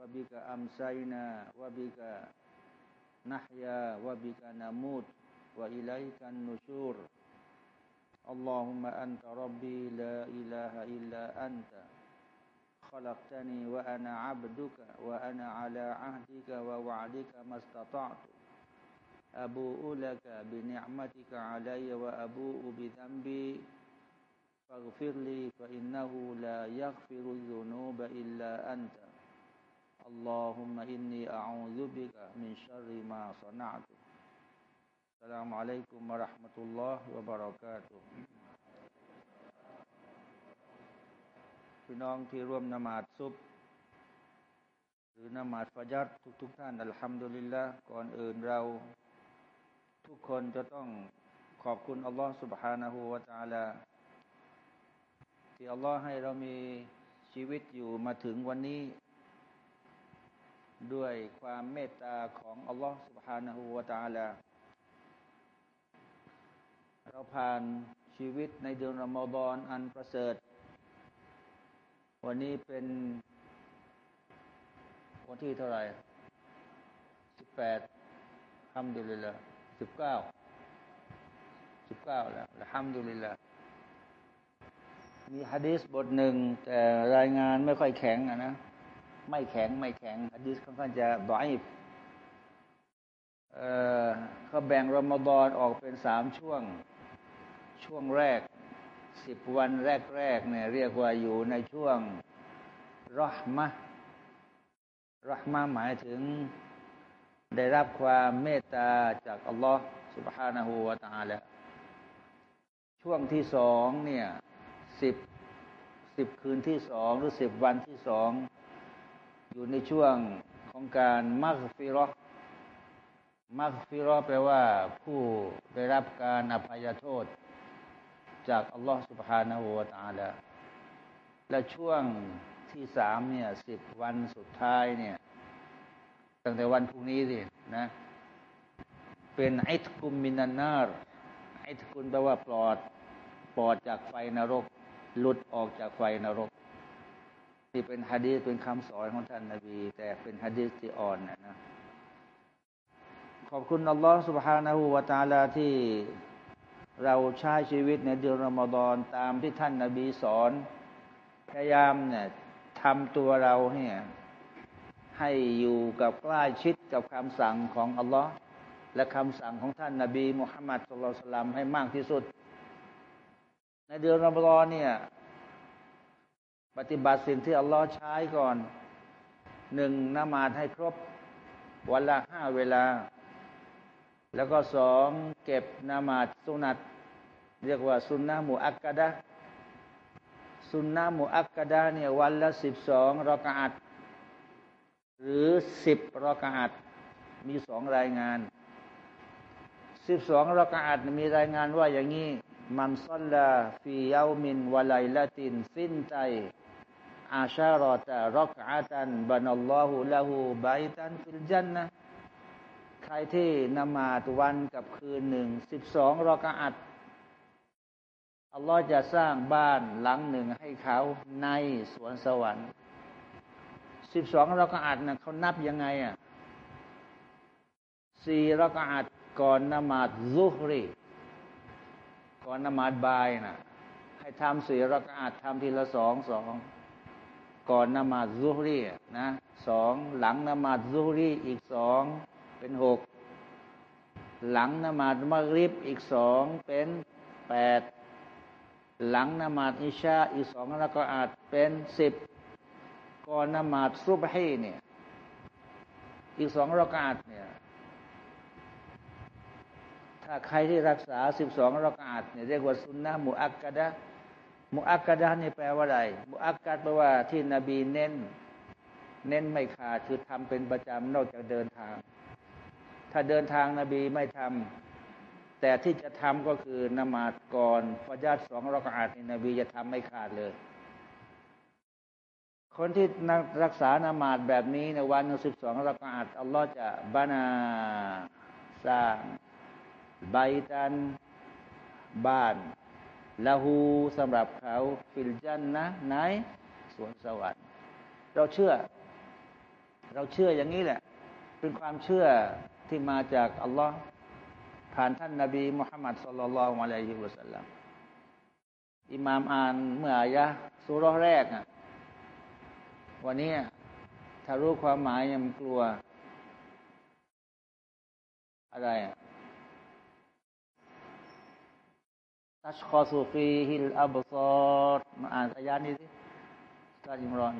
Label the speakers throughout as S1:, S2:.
S1: وبك أمسينا وبك نحيا وبك نموت وإليك النشور. اللهم أنت ربي لا إله إلا أنت. خلقتني وأنا عبدك وأنا على عهدك ووعدك ما استطعت. أبوء لك بنعمتك علي وأبوء بذنبي. فاغفر لي فإنه لا يغفر الذنوب إلا أنت. اللهم إني أعوذ بك من شر ما صنعت السلام عليكم ورحمة الله وبركاته พี่น้องที่ร่วมนมาดซุบหรือนมาดฟาจัดทุกทุกท่านอัลฮัมดุลิลละก่อนอื่นเรา ทุกคนจะต้องขอบคุณอัลลอฮ์ سبحانه และ تعالى ที่อัลลอฮ์ให้เรามีชีวิตอยู่มาถึงวันนี้ ด้วยความเมตตาของอัลลอฮ์ سبحانه และ تعالى เราผ่านชีวิตในเดือนรอมฎอนอันประเสริฐ วันนี้เป็นวันที่เท่าไหร่สิบแปดทำดุลิละสิบเก้าสิบเก้าแล้วทำดุลิละมีฮะดีษบทหนึ่ง แต่รายงานไม่ค่อยแข็งอะนะ ไม่แข็งไม่แข็งฮะดีษค่อนข้างจะบอยเขาแบ่งรอมฎอนออกเป็นสามช่วงช่วงแรกสิบวันแรกๆเนี่ยเรียกว่าอยู่ในช่วงรหมะรหมะหมายถึงได้รับความเมตตาจากอัลลอฮ์ سبحانه และ تعالى ช่วงที่สองเนี่ยสิบสิบคืนที่สองหรือสิบวันที่สอง อยู่ในช่วงของการมักฟิรอมักฟิรอแปลว่าผู้ได้รับการอภัยโทษ จากอัลลอฮฺสุบฮานาอูตาละและช่วงที่สามเนี่ยสิบวันสุดท้ายเนี่ย ตั้งแต่วันพรุ่งนี้สินะ เป็นไอทกุมมินันนาร์ไอทกุนแปลว่าปลอด ปลอดจากไฟนรก หลุดออกจากไฟนรก ที่เป็นฮะดีษเป็นคำสอนของท่านนาบี แต่เป็นฮะดีษที่อ่อนนะนะขอบคุณอัลลอฮฺ سبحانه และ تعالى ที่เราใช้ชีวิตในเดือนรอมฎอนตามที่ท่านนาบีสอนพยายามเนี่ยทำตัวเราเนี่ยให้อยู่กับใกล้ชิดกับคำสั่งของอัลลอฮ์และคำสั่งของท่านนาบีมุฮัมมัดสุลตัลลัมให้มากที่สุด ในเดือนรอมฎอนเนี่ย ปฏิบัติสิ่งที่อัลลอฮ์ใช้ก่อนหนึ่งนมาดให้ครบ วันละห้าเวลา แล้วก็สองเก็บนมาดสุนัตเรียกว่าسنة مؤكدة سنة مؤكدة เนี่ยวันละสิบสองรอกาดหรือสิบรอกาดมีสองรายงานสิบสองรอกาดมีรายงานว่าอย่างนี้ من صلى في يوم وليلة ثنتي عشرة ركعة بنى الله له بيتا في الجنةใครที่นมาตวันกับคืนหนึ่งสิบสองรอกาดอัลลอฮ์จะสร้างบ้านหลังหนึ่งให้เขาในสวนสวรรค์สิบสองรากาดนะเขานับยังไงอะสี่รากาดก่อนนมาดซุฮรีก่อนนมาดบายนะให้ทำสี่รากาดทำทีละสองสอง ก่อนนมาซุฮรีนะสองหลังนมาซุฮรีอีกสองเป็นหกหลังนมาดมะริบอีกสองเป็นแปดหลังนมาดอิชาอีกสองแล้วก็อาจเป็นสิบก่อนนมาดซุบฮีเนี่ยอีกสองรากาศเนี่ยถ้าใครที่รักษาสิบสองรากาศเนี่ยเรียกว่าสุนนะมุอักกะดะ มุอักกะดะนี่แปลว่าอะไร มุอักกะดแปลว่าที่นบีเน้น เน้นไม่ขาดคือทำเป็นประจำนอกจากเดินทาง ถ้าเดินทางนบีไม่ทำแต่ที่จะทำก็คือนมาดก่อนฟาจัดสองรากาศนี่นบีจะทำไม่ขาดเลย คนที่รักษานมาดแบบนี้ในวันสิบสองรักอาดอัลลอฮ์จะบานาสร้างใบตันบ้าน ละหูสำหรับเขาฟิลจันนะในสวนสวรรค์ เราเชื่อ เราเชื่ออย่างนี้แหละ เป็นความเชื่อที่มาจากอัลลอฮ์ผ่านท่านนาบีมุฮัมมัดสุลลัลลอฮุอะลัยฮิวะสัลลัมอิมามอ่านเมื่ออายะสุรแรกอะวันนี้ถ้ารู้ความหมายยังกลัว อะไร تشخص فيه الأبصار มาอ่านอายะนี้สิตาจิมรอน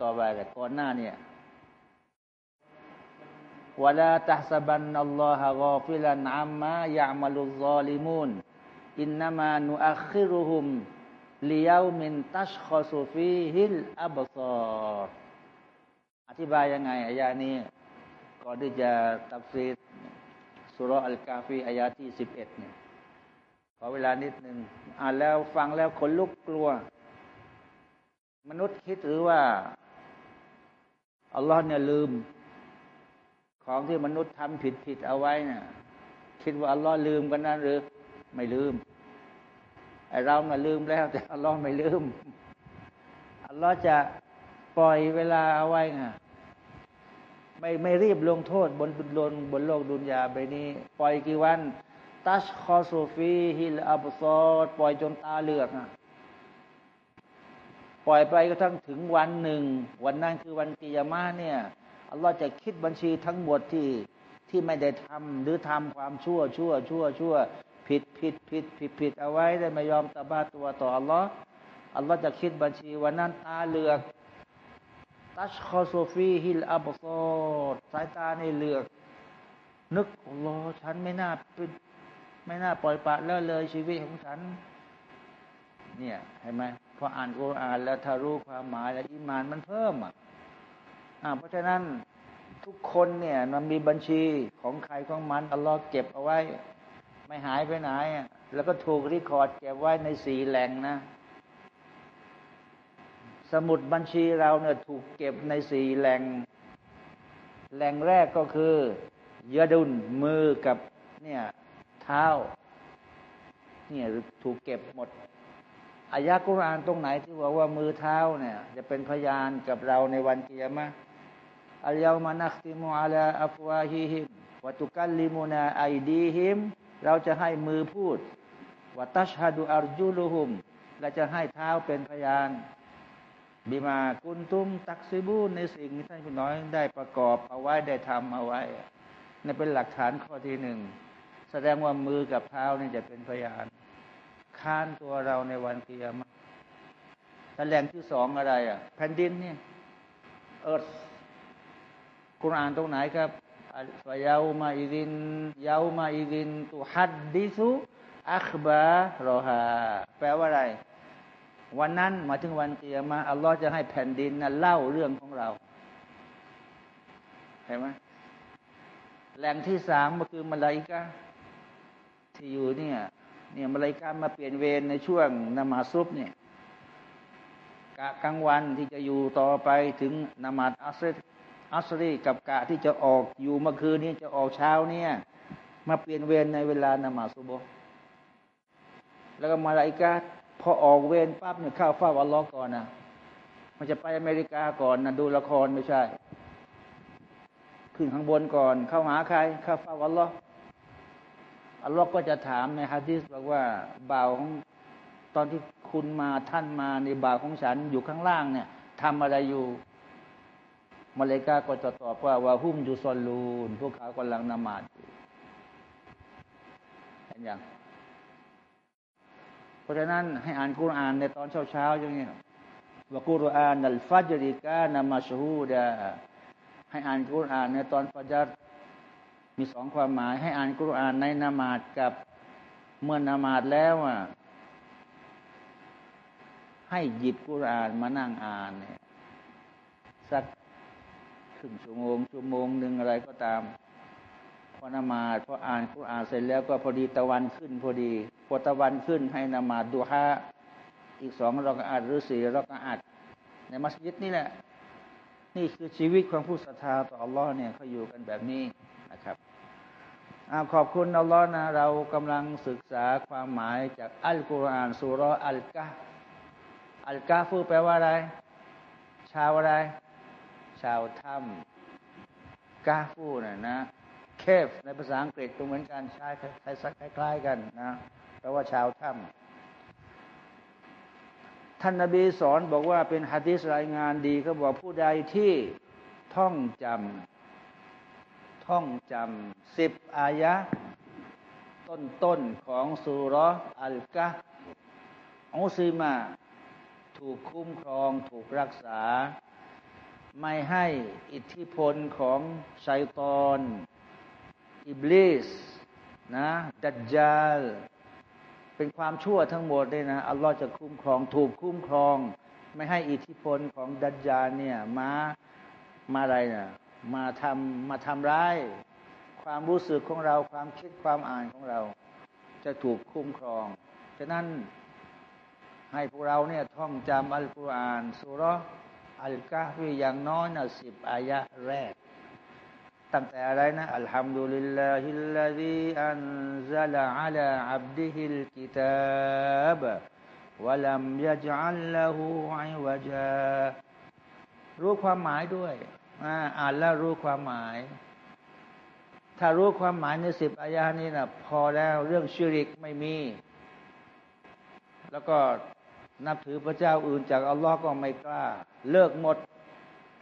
S1: ต่อไปแต่ก่อนหน้าเนี่ยวลาต ل สบันนัลลอฮะกอฟิลันอัมมายะมัลุลซอลิมุนอินนามานุอัคิรุฮุมลียามินตัชคอสูฟีฮิลอับซอดอธิบายยังไงอายานี้ก่อนที่จะตับซีดสุรอัลกาฟีอายาที่สิบเอ็ดเนี่ย ขอเวลานิดหนึ่งอ่านแล้วฟังแล้วขนลุกกลัว มนุษย์คิดหรือว่าอัลลอฮ์เนี่ยลืม ของที่มนุษย์ทำผิดผิดเอาไว้เนี่ยคิดว่าอัลลอฮ์ลืมกันนั่นหรือ ไม่ลืมไอเราเนี่ยลืมแล้ว แต่อัลลอฮ์ไม่ลืมอัลลอฮ์จะปล่อยเวลาเอาไว้ไงไม่ไม่รีบลงโทษบนบนบนโลกดุนยาไปนี้ ปล่อยกี่วัน ตัชคอสูฟีฮิลอับซอดปล่อยจนตาเลือกอะปล่อยไปก็ทั้งถึงวันหนึ่ง วันนั้นคือวันกิยามะเนี่ยอัลลอฮ์จะคิดบัญชีทั้งหมดที่ที่ไม่ได้ทำหรือทำความชั่วชั่วชั่วชั่วผิดผิดผิดผิดผิดเอาไว้ได้ไม่ยอมตะบ้าตัวต่ออัลลอฮ์อัลลอฮ์จะคิดบัญชีวันนั้นตาเลือก ตัชคอโซฟีฮิลอับซอดสายตาในเลือก นึกอัลลอฮ์ฉันไม่น่าเป็น ไม่น่าปล่อยปละแล้วเลยชีวิตของฉัน เนี่ยเห็นไหมพออ่านกุรอานแล้วถ้ารู้ความหมายแล้วอิมานมันเพิ่มอะเพราะฉะนั้นทุกคนเนี่ยมันมีบัญชีของใครของมันอัลลอฮ์เก็บเอาไว้ ไม่หายไปไหนแล้วก็ถูกรีคอร์ดเก็บไว้ในสี่แหล่งนะ สมุดบัญชีเราเนี่ยถูกเก็บในสี่แหล่ง แหล่งแรกก็คือยาดุนมือกับเนี่ย ท้า เนี่ยถูกเก็บหมดอายะกุรอานตรงไหนที่บอกว่ามือเท้าเนี่ย จะเป็นพยานกับเราในวันเกียรมะอัลยามานักติมูอาลาอัฟวาฮิฮิมวัตุกัลลิมุนาไอดีฮิมเราจะให้มือพูดวัตัชฮะดูอัรจุลุฮุมเราจะให้เท้าเป็นพยานบิมากุนตุม ตักซิบูในสิ่งที่ท่านคุณน้อยได้ประกอบเอาไว้ได้ทำเอาไว้นี่เป็นหลักฐานข้อที่หนึ่ง แสดงว่ามือกับเท้านี่จะเป็นพยานค้านตัวเราในวันเกียรมาแถลงที่สองอะไร อะ แผ่นดินเนี่ยเอิร์ธคุณอ่านตรงไหนครับฟยาวมาอิดินยาวมาอิดินตุฮัดดิสุอัคบารอฮาแปลว่าอะไร วันนั้นมาถึงวันเกียรมาอัลลอฮ์จะให้แผ่นดินนะเล่าเรื่องของเราเห็นไหมแหล่งที่สามก็คือมาลาอิกา ที่อยู่เนี่ย เนี่ยมาเลยการมาเปลี่ยนเวรในช่วงนมาซุบเนี่ยกะกลางวันที่จะอยู่ต่อไปถึงนมาดอัสรอัสรีกับกะที่จะออกอยู่เมื่อคืนนี้จะออกเช้าเนี่ยมาเปลี่ยนเวรในเวลานมาซุบแล้วก็มาลายกาพอออกเวรปั๊บเนี่ยเข้าเฝ้าอัลลอฮ์ก่อนนะมันจะไปอเมริกาก่อนนะดูละครไม่ใช่ ขึ้นข้างบนก่อน เข้าหาใครเข้าเฝ้าอัลลอฮ์ อัลลอฮ์ก็จะถามในฮะดีษบอกว่าบ่าวของตอนที่คุณมาท่านมาในบ่าวของฉันอยู่ข้างล่างเนี่ยทำอะไรอยู่มาเลกาก็จะตอบว่าว่าหุ้มอยู่ซอลูน พวกเขากำลังนมาดอยู่เห็นยังเพราะฉะนั้นให้อ่านกุรอานในตอนเช้าๆอย่างนี้ว่ากุรอานนัลฟัจริกานามาชูดาให้อ่านกุรอานในตอนฟัจร มีสองความหมายให้อ่านกุรอานในนามาดกับเมื่อนามาดแล้วอะให้หยิบกุรอานมานั่งอ่านเนี่ยสักครึ่งชั่วโมงชั่วโมงหนึ่งอะไรก็ตาม พอนามาดพออ่านกุรอานเสร็จแล้วก็พอดีตะวันขึ้นพอดี พอตะวันขึ้นให้นามาดดูฮะอีกสองรอกอาดหรือสี่รอกอาดในมัสยิดนี่แหละ นี่คือชีวิตของผู้ศรัทธาต่ออัลลอฮ์เนี่ยเขาอยู่กันแบบนี้ ขอบคุณอัลลอฮ์นะเรากำลังศึกษาความหมายจากอัลกุรอานสุรอัลกะอัลกะฟูแปลว่าอะไร ชาวอะไร ชาวถ้ำกาฟูน่ะนะเคฟในภาษาอังกฤษก็เหมือนกันใช้คล้ายๆกันนะแปลว่าชาวถ้ำท่านนาบีสอนบอกว่าเป็นฮะดิษรายงานดีก็บอกผู้ใดที่ท่องจำ ท่องจำสิบอายะ ต้นๆของสุรอัลกะอุซีมา ถูกคุ้มครองถูกรักษา ไม่ให้อิทธิพลของชัยตอน อิบลิสนะดัจจาลเป็นความชั่วทั้งหมดเลยนะ อัลลอฮ์จะคุ้มครองถูกคุ้มครอง ไม่ให้อิทธิพลของดัจจาลเนี่ยมามาอะไรนะ มาทำมาทำร้าย ความรู้สึกของเราความคิดความอ่านของเรา จะถูกคุ้มครอง ฉะนั้นให้พวกเราเนี่ยท่องจำอัลกุรอานสุรอัลกะฟีอย่างน้อยนะสิบอายะแรก ตั้งแต่อะไรนะالحمد لله الذي أنزل على عبده الكتابาบวะลัมยะจัลละหูอิวะจารู้ความหมายด้วย อ่านแล้วรู้ความหมาย ถ้ารู้ความหมายในสิบอายานี้นะพอแล้วเรื่องชิริกไม่มี แล้วก็นับถือพระเจ้าอื่นจากอัลลอฮ์ก็ไม่กล้า เลิกหมด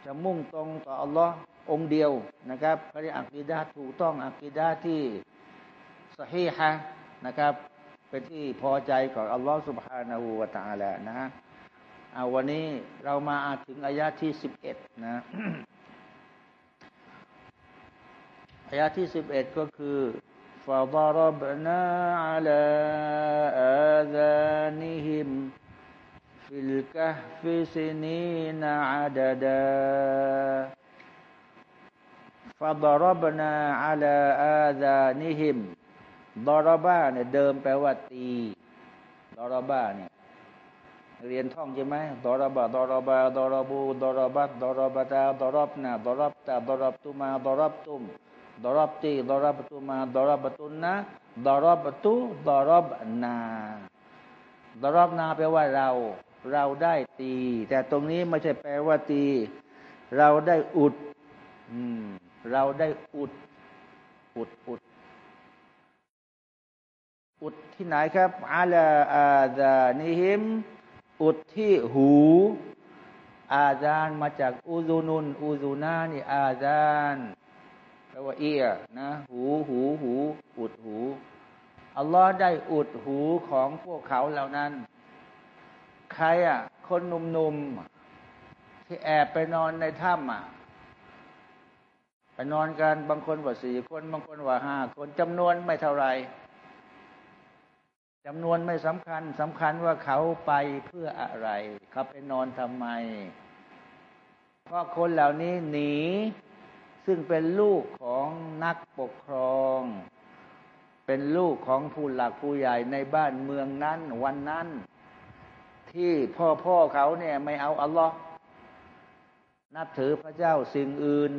S1: จะมุ่งตรงต่ออัลลอฮ์องเดียวนะครับเขาเรียอักีดาถูกต้องอักีดาที่สฮีฮะนะครับ เป็นที่พอใจของอัลลอฮ์สุบฮานาหูวะตาแหละนะฮะเอาวันนี้เรามาอาถึงอายะที่สิบเอ็ดนะ อายะที่สิบเอ็ดก็คือفضربنا على آذانهم في الكهف سنين عددا فضربنا على آذانهم ضرب เนี่ยเดิมแปลว่าตีضرب เนี่ยเรียนท่องใช่ไหมضرب ضربا ضربوا ضربت ضربتا ضربن ضربت ضربتما ضربتم ضربت ضربتما ضربتن ضربت ضربنا ضربنا แปลว่าเราเราได้ตี แต่ตรงนี้ไม่ใช่แปลว่าตี เราได้อุดอืมเราได้อุด อุดอุด อุดที่ไหนครับอาลาอาดานิฮิม อุดที่หู อาจานมาจากอูซูนุนอูซูนานี่อาจาน ลว่าเอียนะ หูหูหูอุดหูอัลลอฮ์ได้อุดหูของพวกเขาเหล่านั้น ใครอะ คนหนุ่มๆที่แอบไปนอนในถ้ำอะไปนอนกันบางคนว่าสี่คน บางคนว่าห้าคนจำนวนไม่เท่าไรจำนวนไม่สำคัญสำคัญว่าเขาไปเพื่ออะไร เขาไปนอนทำไม เพราะคนเหล่านี้หนี ซึ่งเป็นลูกของนักปกครอง เป็นลูกของผู้หลักผู้ใหญ่ในบ้านเมืองนั้นวันนั้น ที่พ่อพ่อเขาเนี่ยไม่เอาอัลลอฮ์นับถือพระเจ้าสิ่งอื่น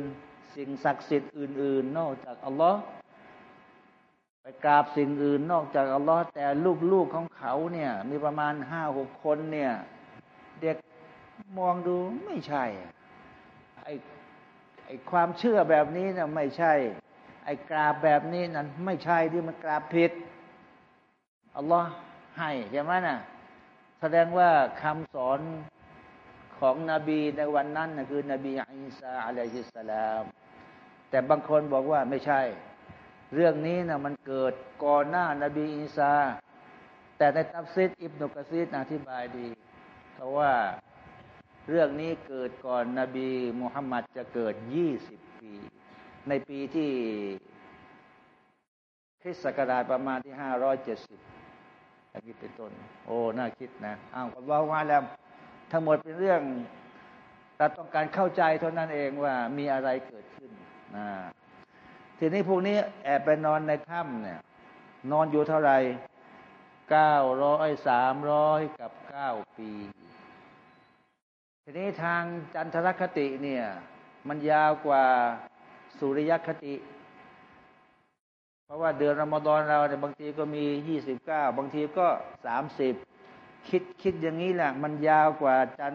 S1: สิ่งศักดิ์สิทธิ์อื่น ๆ นอกจากอัลลอฮ์ไปกราบสิ่งอื่นนอกจากอัลลอฮ์แต่ลูกๆของเขาเนี่ย มีประมาณห้าหกคนเนี่ย เด็กมองดูไม่ใช่ไอ้ ไอ้ความเชื่อแบบนี้นะไม่ใช่ ไอ้กราบแบบนี้นั้นไม่ใช่ที่มันกราบผิดอัลลอฮ์ให้ใช่ไหมนะ่ะแสดงว่าคำสอนของนบีในวันนั้นนะคือนบีอิสาอะลัยฮิสสลามแต่บางคนบอกว่าไม่ใช่ เรื่องนี้นะมันเกิดก่อนหน้านบีอิสาแต่ในตัฟซิดอิบนุกะซีดอธิบายดี เพราะว่า เรื่องนี้เกิดก่อนนบีมุฮัมมัดจะเกิดยี่สิบปี ในปีที่คริสต์ศักราชประมาณที่ห้าร้อยเจ็ดสิบอย่างนี้เป็นต้น โอ้ น่าคิดนะอ้าวก็ว่าว่าแล้วทั้งหมดเป็นเรื่องเราต้องการเข้าใจเท่านั้นเองว่ามีอะไรเกิดขึ้นนะทีนี้พวกนี้แอบไปนอนในถ้ำเนี่ย นอนอยู่เท่าไหร่เก้าร้อยสามร้อยกับเก้าปี ทีนี้ทางจันทรคติเนี่ย มันยาวกว่าสุริยคติ เพราะว่าเดือนรอมฎอนเราเนี่ยบางทีก็มียี่สิบเก้าบางทีก็สามสิบคิดคิดอย่างนี้แหละมันยาวกว่าจัน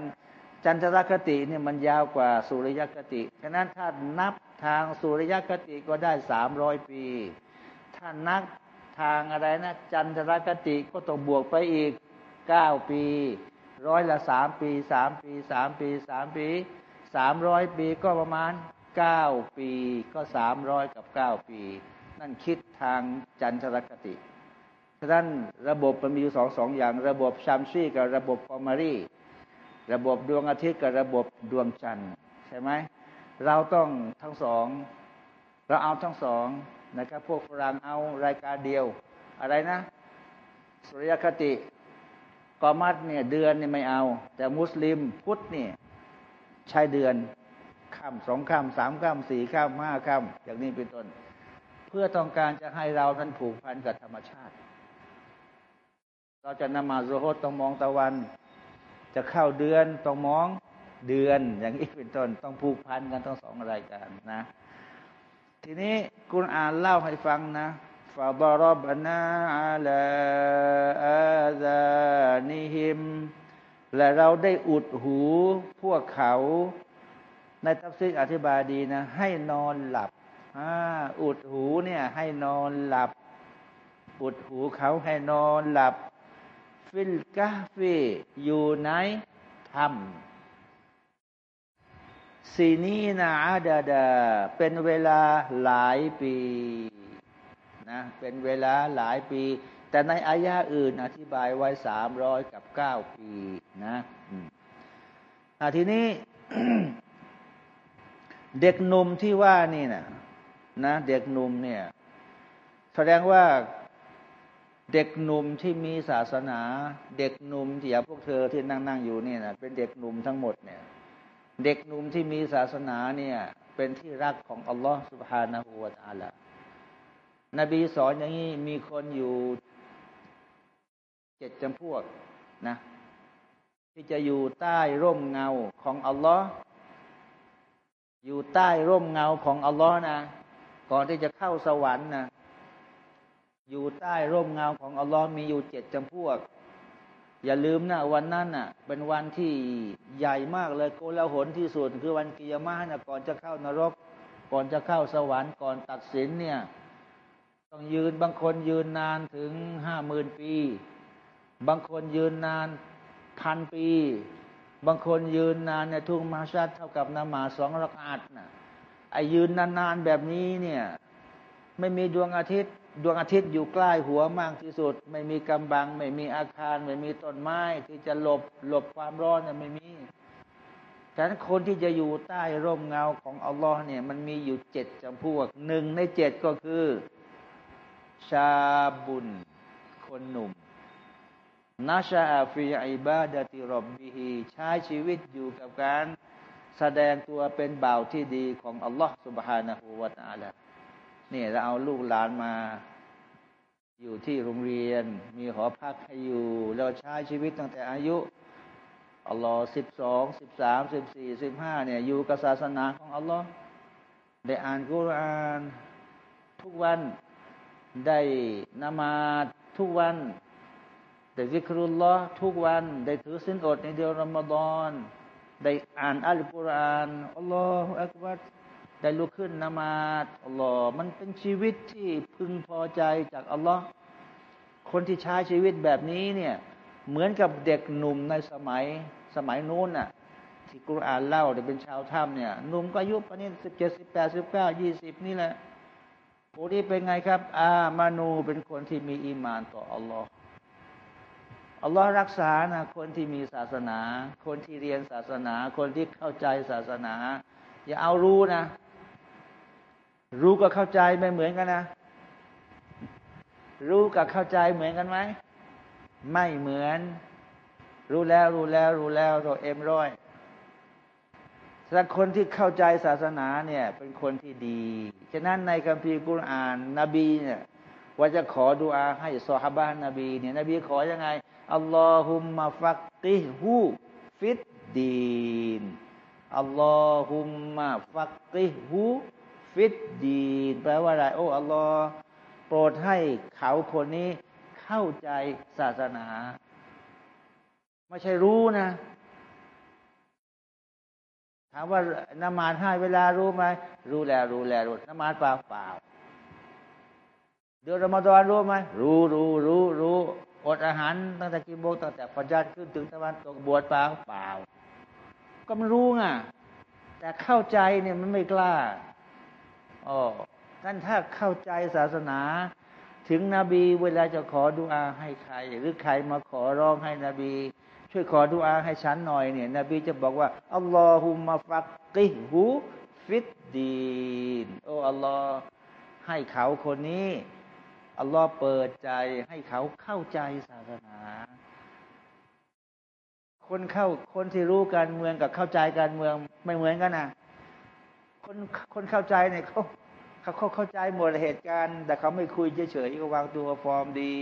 S1: จันทรคติเนี่ยมันยาวกว่าสุริยคติฉะนั้นถ้านับทางสุริยคติก็ได้สามร้อยปี ถ้านับทางอะไรนะ จันทรคติก็ต้องบวกไปอีกเก้าปี ร้อยละสามปีสามปีสามปีสามปีสามร้อยปีก็ประมาณเก้าปีก็สามร้อยกับเก้าปี นั่นคิดทางจันทรคติฉะนั้นระบบมันมีอยู่สองสองอย่าง ระบบชัมชีกับระบบคอมารีระบบดวงอาทิตย์กับระบบดวงจันทร์ใช่ไหมเราต้องทั้งสอง เราเอาทั้งสองนะครับพวกฝรั่งเอารายการเดียว อะไรนะสุริยคติ กอมัดเนี่ยเดือนเนี่ยไม่เอา แต่มุสลิมพุทธเนี่ยใช้เดือนค่ำสองค่ำสามค่ำสี่ค่ำห้าค่ำอย่างนี้เป็นต้น เพื่อต้องการจะให้เรานั้นผูกพันกับธรรมชาติ เราจะนมาโซโฮตต้องมองตะวัน จะเข้าเดือนต้องมองเดือนอย่างนี้เป็นต้น ต้องผูกพันกันทั้งสองรายการนะ ทีนี้คุณอ่านเล่าให้ฟังนะ ฟาบารบนาอาลาอาซานิฮิมและเราได้อุดหูพวกเขา ในทัฟซีอธิบายดีนะ ให้นอนหลับอุดหูเนี่ยให้นอนหลับ อุดหูเขาให้นอนหลับ ฟิลกาฟีอยู่ในถ้ำสีนี้นะอาดาดา เป็นเวลาหลายปี นะเป็นเวลาหลายปี แต่ในอายะอื่นอธิบายไว้สามร้อยกับเก้าปีนะทีนี้เด็กหนุ่มที่ว่านี่นะนะเด็กหนุ่มเนี่ย แสดงว่าเด็กหนุ่มที่มีศาสนา เด็กหนุ่มที่อย่างพวกเธอที่นั่งนั่งอยู่นี่นะเป็นเด็กหนุ่มทั้งหมดเนี่ย เด็กหนุ่มที่มีศาสนาเนี่ย เป็นที่รักของอัลลอฮฺสุบฮานาหูวาตาละ นบีสอนอย่างนี้มีคนอยู่เจ็ดจำพวกนะ ที่จะอยู่ใต้ร่มเงาของอัลลอฮ์อยู่ใต้ร่มเงาของอัลลอฮ์นะ ก่อนที่จะเข้าสวรรค์นะอยู่ใต้ร่มเงาของอัลลอฮ์มีอยู่เจ็ดจำพวก อย่าลืมนะวันนั้นน่ะ เป็นวันที่ใหญ่มากเลยโกลาหลที่สุดคือวันกิยามะนะก่อนจะเข้านรก ก่อนจะเข้าสวรรค์ก่อนตัดสินเนี่ย ต้องยืนบางคนยืนนานถึงห้าหมื่นปี บางคนยืนนานพันปี บางคนยืนนานเนี่ยทุ่งมาชัดเท่ากับนามาสองรักอาดนะไอ้ยืนนานๆแบบนี้เนี่ยไม่มีดวงอาทิตย์ ดวงอาทิตย์อยู่ใกล้หัวมากที่สุด ไม่มีกำบัง ไม่มีอาคาร ไม่มีต้นไม้ที่จะหลบหลบความร้อนเนี่ยไม่มีฉะนั้นคนที่จะอยู่ใต้ร่มเงาของอัลลอฮ์เนี่ยมันมีอยู่เจ็ดจำพวกหนึ่งในเจ็ดก็คือ ชาบุญคนหนุ่มนาชาฟิอิบาดติรบบิฮีใช้ชีวิตอยู่กับการแสดงตัวเป็นบ่าวที่ดีของอัลลอฮ์ سبحانه และ تعالى นี่เราเอาลูกหลานมาอยู่ที่โรงเรียน มีหอพักให้อยู่เราใช้ชีวิตตั้งแต่อายุอัลลอฮ์สิบสองสิบสามสิบสี่สิบห้าเนี่ย อยู่กับศาสนาของอัลลอฮ์ได้อ่านกุรอานทุกวัน ได้นมาทุกวันได้วิครุลลอทุกวัน ได้ถือสินอดในเดือนรอมฎอนได้อ่านอัลกุรอานอัลลอฮฺอักบัรได้ลุกขึ้นนมาอัลลอฮ์มันเป็นชีวิตที่พึงพอใจจากอัลลอฮ์คนที่ใช้ชีวิตแบบนี้เนี่ยเหมือนกับเด็กหนุ่มในสมัยสมัยนู้นน่ะที่กุรอานเล่าเด็กเป็นชาวถ้ำเนี่ยหนุ่มก็อายุประมาณสิบเจ็ดสิบแปดสิบเก้ายี่สิบนี่แหละ โอ้ที่เป็นไงครับ อามานูเป็นคนที่มีอีมานต่ออัลลอฮ์อัลลอฮ์รักษานะคนที่มีศาสนา คนที่เรียนศาสนา คนที่เข้าใจศาสนา อย่าเอารู้นะ รู้กับเข้าใจไม่เหมือนกันนะ รู้กับเข้าใจเหมือนกันไหม ไม่เหมือน รู้แล้วรู้แล้วรู้แล้วเราเอ็มร้อย แต่คนที่เข้าใจศาสนาเนี่ยเป็นคนที่ดี ฉะนั้นในคัมภีร์กุรอานนบีเนี่ยว่าจะขอดุอาให้ซอฮาบะนบีเนี่ยนบีขอยังไงอัลลอฮุมมาฟักติฮูฟิดดีนอัลลอฮุมมาฟักติฮูฟิดดีนแปลว่าอะไรโอ้อัลลอฮ์โปรดให้เขาคนนี้เข้าใจศาสนา ไม่ใช่รู้นะ ถามว่านมาดให้เวลารู้ไหมรู้แล้วรู้แล้วรู้นมาดเปล่าเปล่าเดือนรอมฎอนรู้ไหมรู้รู้รู้รู้อดอาหารตั้งแต่กี่โมงตั้งแต่พจันขึ้นถึงตะวันตกบวชเปล่าเปล่า ก็มันรู้ไงแต่เข้าใจเนี่ยมันไม่กล้าอ๋อนั่นถ้าเข้าใจศาสนา ถึงนบีเวลาจะขอดุอาให้ใคร หรือใครมาขอร้องให้นบี ช่วยขอดุอาให้ฉันหน่อยเนี่ยนบีจะบอกว่าอัลลอฮุมะฟักกิฮูฟิดดีนโอ้อัลลอฮ์ให้เขาคนนี้อัลลอฮ์เปิดใจให้เขาเข้าใจศาสนา คนเข้าคนที่รู้การเมืองกับเข้าใจการเมืองไม่เหมือนกันนะคนคนเข้าใจเนี่ยเขาเขาเขาเข้าใจหมดเหตุการณ์ แต่เขาไม่คุยเฉยๆก็วางตัวฟอร์มดี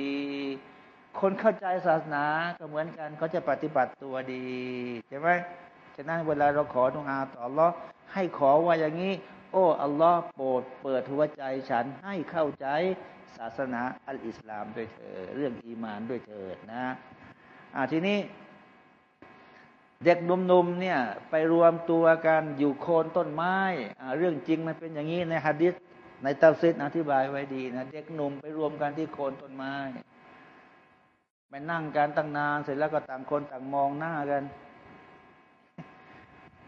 S1: คนเข้าใจศาสนาก็เหมือนกันเขาจะปฏิบัติตัวดีใช่ไหมฉะนั้นเวลาเราขอดวงอาต่ออัลอให้ขอว่าอย่างนี้ โอ้อัลลอฮ์โปรดเปิดหัวใจฉันให้เข้าใจศาสนาอัลอิสลามด้วยเถิดเรื่องอีมานด้วยเถิดนะอ่าทีนี้ เด็กหนุ่มๆเนี่ยไปรวมตัวกันอยู่โคนต้นไม้อ่าเรื่องจริงมันเป็นอย่างนี้ในฮะดิษในตัฟซิดอธิบายไว้ดีนะเด็กหนุ่มไปรวมกันที่โคนต้นไม้ ไปนั่งกันตั้งนานเสร็จแล้วก็ต่างคนต่างมองหน้ากัน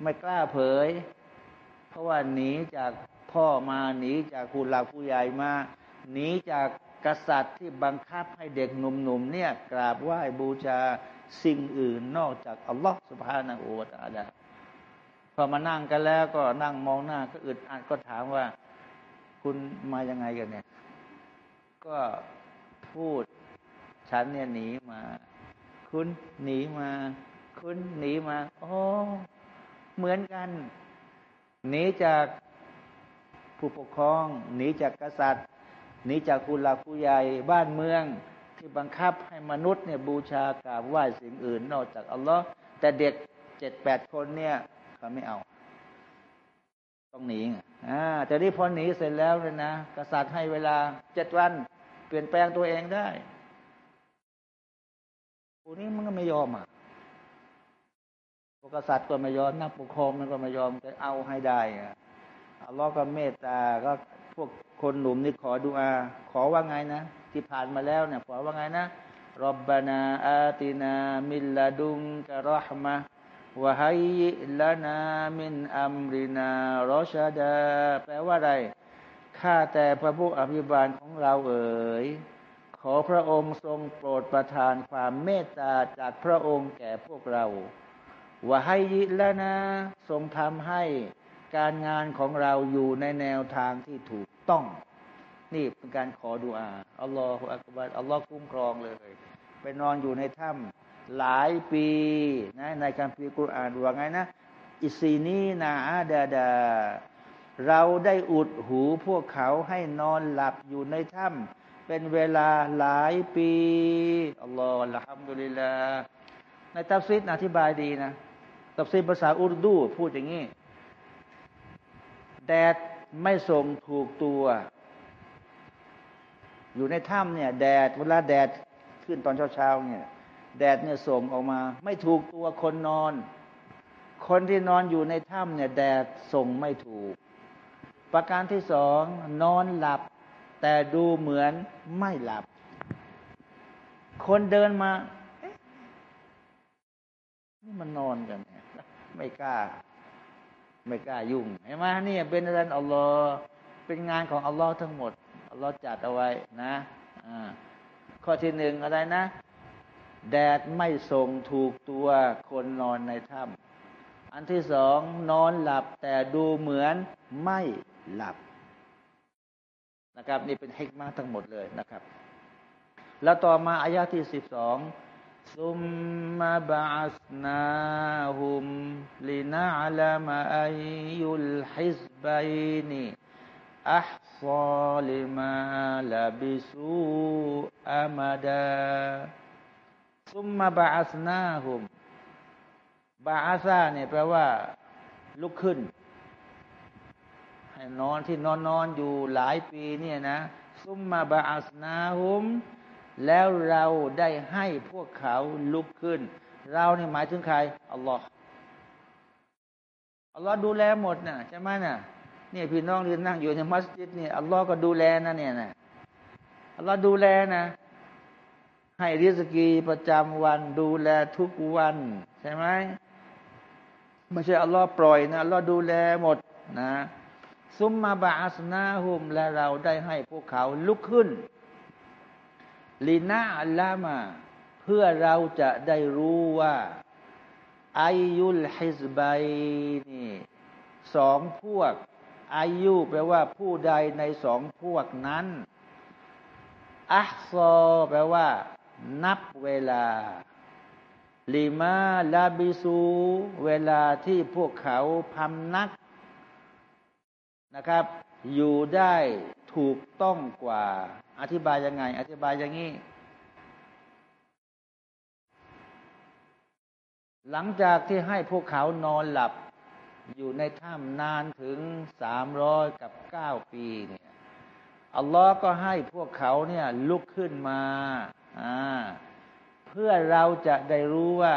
S1: ไม่กล้าเผย เพราะว่าหนีจากพ่อมาหนีจากผู้หลักผู้ใหญ่มาหนีจากกษัตริย์ที่บังคับให้เด็กหนุ่มๆเนี่ย กราบไหว้บูชาสิ่งอื่นนอกจากอัลลอฮฺสุบฮานาอูวาตาลาพอมานั่งกันแล้วก็นั่งมองหน้าก็อึดอัดก็ถามว่า คุณมายังไงกันเนี่ย ก็พูด ฉันเนี่ยหนีมา คุณหนีมา คุณหนีมา โอ้ เหมือนกัน หนีจากผู้ปกครอง หนีจากกษัตริย์ หนีจากผู้หลักผู้ใหญ่บ้านเมือง ที่บังคับให้มนุษย์เนี่ยบูชากราบไหว้สิ่งอื่น นอกจากอัลลอฮ์แต่เด็กเจ็ดแปดคนเนี่ยเขาไม่เอาต้องหนีอ่าแต่นี่พอหนีเสร็จแล้วเลยนะ กษัตริย์ให้เวลาเจ็ดวัน เปลี่ยนแปลงตัวเองได้ ผู้นี้มันก็ไม่ยอมอะพวกกษัตริย์ก็ไม่ยอมนักปกครองมันก็ไม่ยอมจะเอาให้ได้อะอัลลอฮ์ก็เมตตาก็พวกคนหนุ่มนี่ขอดูอา ขอว่าไงนะ ที่ผ่านมาแล้วเนี่ย ขอว่าไงนะรบบานาอาตินา มิลลาดุงกะรอฮมะวะฮัยลานา มินอัมรินารอชาดา แปลว่าอะไร ข้าแต่พระผู้อภิบาลของเราเอ๋ย ขอพระองค์ทรงโปรดประทานความเมตตาจากพระองค์แก่พวกเราวะให้ยิละนะทรงทำให้การงานของเราอยู่ในแนวทางที่ถูกต้อง นี่เป็นการขอดุอาอัลลอฮฺอักบัรอัลลอฮฺคุ้มครองเลย ไปนอนอยู่ในถ้ำหลายปีนะในการพิกุรอานว่าไงนะ อิซีนีนาอาดาดา เราได้อุดหูพวกเขาให้นอนหลับอยู่ในถ้ำ เป็นเวลาหลายปีอัลลอฮฺละฮัมดุลิลลาในตัฟซิดอธิบายดีนะตัฟซิดภาษาอุรดูพูดอย่างนี้ แดดไม่ส่งถูกตัว อยู่ในถ้ำเนี่ย แดดเวลาแดดขึ้นตอนเช้าๆเนี่ย แดดเนี่ยส่งออกมา ไม่ถูกตัวคนนอน คนที่นอนอยู่ในถ้ำเนี่ย แดดส่งไม่ถูก ประการที่สองนอนหลับ แต่ดูเหมือนไม่หลับ คนเดินมานี่มันนอนกันไม่กล้า ไม่กล้ายุ่งเห็นไหมนี่เป็นเรื่องอัลลอฮ์เป็นงานของอัลลอฮ์ทั้งหมดอัลลอฮ์จัดเอาไว้นะข้อที่หนึ่งอะไรนะ แดดไม่ส่งถูกตัวคนนอนในถ้ำอันที่สองนอนหลับแต่ดูเหมือนไม่หลับ นะครับ นี่เป็นฮิกมาทั้งหมดเลยนะครับ แล้วต่อมาอายาที่สิบสองซุมมาบาสนาฮุมลินาลามาอายุลฮิสบัยนีอัพซอลิมาลาบิสูอามาดาซุมมาบาสนาฮุมบาอาซาเนี่ยแปลว่า ลุกขึ้น นอนที่นอนนอนอยู่หลายปีเนี่ยนะซุมมาบาอาสนาหุม แล้วเราได้ให้พวกเขาลุกขึ้น เราเนี่ยหมายถึงใครอัลลอฮ์อัลลอฮ์ดูแลหมดนะใช่ไหมนะ่ะเนี่ยพี่น้องที่นั่งอยู่ในมัสยิดเนี่ยอัลลอฮ์ก็ดูแลนะเนี่ยนะอัลลอฮ์ดูแลนะ ให้ริสกีประจำวันดูแลทุกวันใช่ไหมไม่ใช่อัลลอฮ์ปล่อยนะอัลลอฮ์ดูแลหมดนะ ซุมมาบาอัสนาหุมและเราได้ให้พวกเขาลุกขึ้นลีน่าอัลลามาเพื่อเราจะได้รู้ว่าอายุลฮิสบายนี่สองพวก อายุแปลว่าผู้ใดในสองพวกนั้นอัคซอแปลว่า นับเวลาลิมาลาบิซู เวลาที่พวกเขาพำนัก นะครับ อยู่ได้ถูกต้องกว่า อธิบายยังไง อธิบายอย่างนี้ หลังจากที่ให้พวกเขานอนหลับ อยู่ในถ้ำนานถึงสามร้อยกับเก้าปีเนี่ยอัลลอฮ์ก็ให้พวกเขาเนี่ยลุกขึ้นมา อ่า เพื่อเราจะได้รู้ว่า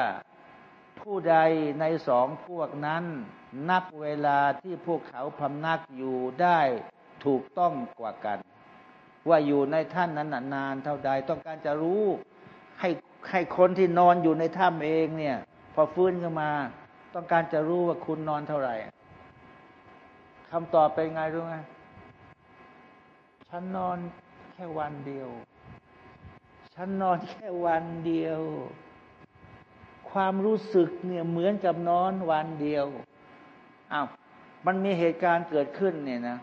S1: ผู้ใดในสองพวกนั้น นับเวลาที่พวกเขาพำนักอยู่ได้ถูกต้องกว่ากัน ว่าอยู่ในท่านนั้นนานเท่าใดต้องการจะรู้ ให้ให้คนที่นอนอยู่ในถ้ำเองเนี่ย พอฟื้นขึ้นมา ต้องการจะรู้ว่าคุณนอนเท่าไหร่คำตอบเป็นไงรู้ไหมฉันนอนแค่วันเดียว ฉันนอนแค่วันเดียว ความรู้สึกเนี่ยเหมือนกับนอนวันเดียวอ้าวมันมีเหตุการณ์เกิดขึ้นเนี่ยนะ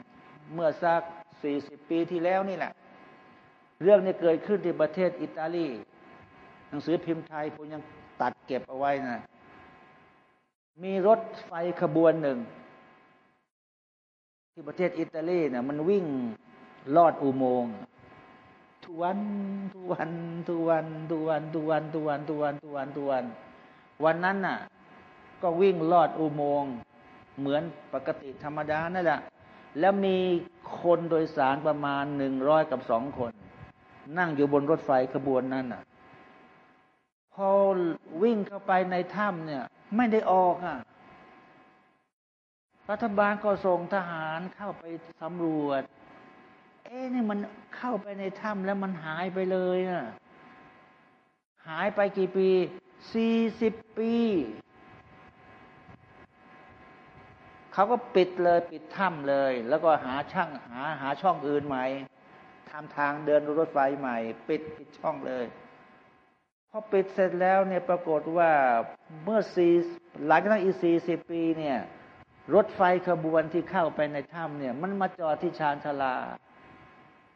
S1: เมื่อสักสี่สิบปีที่แล้วนี่แหละ เรื่องนี้เกิดขึ้นที่ประเทศอิตาลี หนังสือพิมพ์ไทยผมยังตัดเก็บเอาไว้นะมีรถไฟขบวนหนึ่ง ที่ประเทศอิตาลีนะ่ยมันวิ่งลอดอุโมงค์ทุวันทุวันทุวันทุวันทุวันทุวันทุวันทุวันทุวัน วันนั้นน่ะ ก็วิ่งลอดอุโมงค์เหมือนปกติธรรมดานั่นแหละ แล้วมีคนโดยสารประมาณหนึ่งร้อยกับสองคน นั่งอยู่บนรถไฟขบวนนั้นน่ะ พอวิ่งเข้าไปในถ้ำเนี่ย ไม่ได้ออกอะ รัฐบาลก็ส่งทหารเข้าไปสำรวจ เอ๊นี่มันเข้าไปในถ้ำแล้วมันหายไปเลยอะ หายไปกี่ปี สี่สิบปี เขาก็ปิดเลยปิดถ้ำเลย แล้วก็หาช่างหาหาช่องอื่นใหม่ทำทางเดินรถไฟใหม่ ปิดปิดช่องเลยพอปิดเสร็จแล้วเนี่ยปรากฏว่าเมื่อสี่หลังจากนั้นอีกสี่สิบปีเนี่ยรถไฟขบวนที่เข้าไปในถ้ำเนี่ย มันมาจอดที่ชานชาลา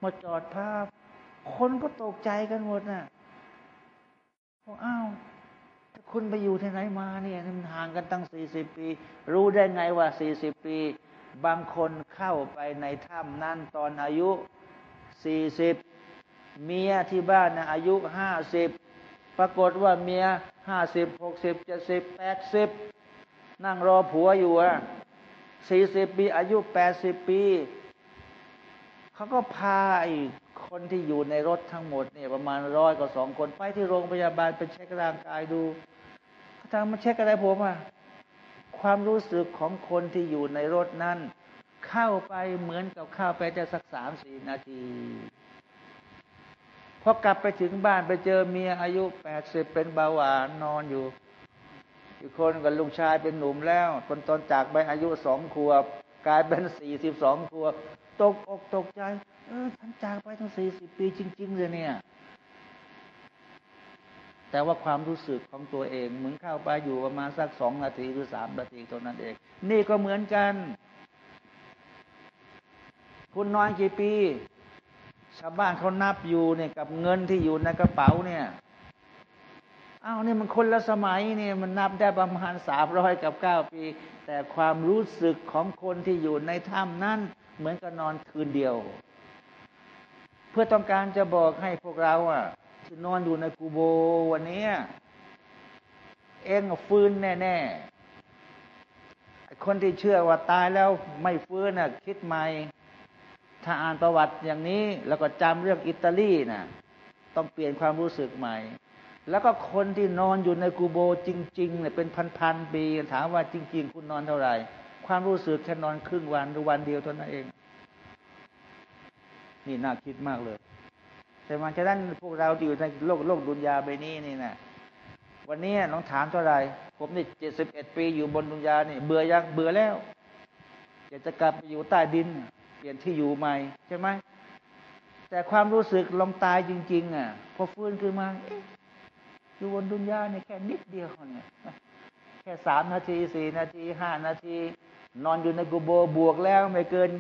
S1: มาจอดภาพ คนก็ตกใจกันหมดนะบอกอ้าว คุณไปอยู่ที่ไหนมาเนี่ยมันห่างกันตั้งสี่สิบปี รู้ได้ไงว่าสี่สิบปี บางคนเข้าไปในถ้ำนั้นตอนอายุสี่สิบเมียที่บ้านนะอายุห้าสิบปรากฏว่าเมียห้าสิบหกสิบเจ็ดสิบแปดสิบนั่งรอผัวอยู่อะสี่สิบปี อายุแปดสิบปี เขาก็พาไอ้คนที่อยู่ในรถทั้งหมดเนี่ยประมาณร้อยกว่าสองคน ไปที่โรงพยาบาลไปเช็คร่างกายดู เขาทำมาเช็คอะไรผมอะความรู้สึกของคนที่อยู่ในรถนั้น เข้าไปเหมือนกับเข้าไปแต่สักสามสี่นาทีพอกลับไปถึงบ้านไปเจอเมียอายุแปดสิบเป็นเบาหวานนอนอยู่ อีกคนกับลูกชายเป็นหนุ่มแล้วคนตอนจากไปอายุสองขวบ กลายเป็นสี่สิบสองขวบ ตกอกตกใจ เออท่านจากไปตั้งสี่สิบปีจริง ๆ เลยเนี่ย แต่ว่าความรู้สึกของตัวเองเหมือนเข้าไปอยู่ประมาณสักสองนาทีหรือสามนาทีตัวนั้นเอง นี่ก็เหมือนกัน คุณนอนกี่ปี ชาวบ้านเขานับอยู่เนี่ยกับเงินที่อยู่ในกระเป๋าเนี่ยอ้าวนี่มันคนละสมัยเนี่ยมันนับได้ประมาณสามร้อยกับเก้าปี แต่ความรู้สึกของคนที่อยู่ในถ้ำนั้น เหมือนกับนอนคืนเดียว เพื่อต้องการจะบอกให้พวกเราอะ นอนอยู่ในกูโบวันนี้เองฟื้นแน่ๆคนที่เชื่อว่าตายแล้วไม่ฟื้นน่ะคิดใหม่ ถ้าอ่านประวัติอย่างนี้ แล้วก็จำเรื่องอิตาลีน่ะต้องเปลี่ยนความรู้สึกใหม่ แล้วก็คนที่นอนอยู่ในกูโบจริงๆเนี่ยเป็นพันๆปีถามว่าจริง ๆ คุณนอนเท่าไหร่ ความรู้สึกแค่นอนครึ่งวันหรือวันเดียวเท่านั้นเอง นี่น่าคิดมากเลย แต่มฉะนั้นพวกเราที่อยู่ในโลกโลกดุนยาใบนี้นี่นะวันนี้น้องถามเท่าไหร่ผมนี่เจ็ดสิบเอ็ดปีอยู่บนดุนยานี่เบื่อยังเบื่อแล้วอยากจะกลับไปอยู่ใต้ดิน เปลี่ยนที่อยู่ใหม่ใช่ไหมแต่ความรู้สึกลมตายจริง ๆ อะ พอฟื้นขึ้นมาอยู่บนดุนยาเนี่ยแค่นิดเดียวเนี่ยแค่สามนาทีสี่นาทีห้านาที นอนอยู่ในกุโบบวกแล้วไม่เกิน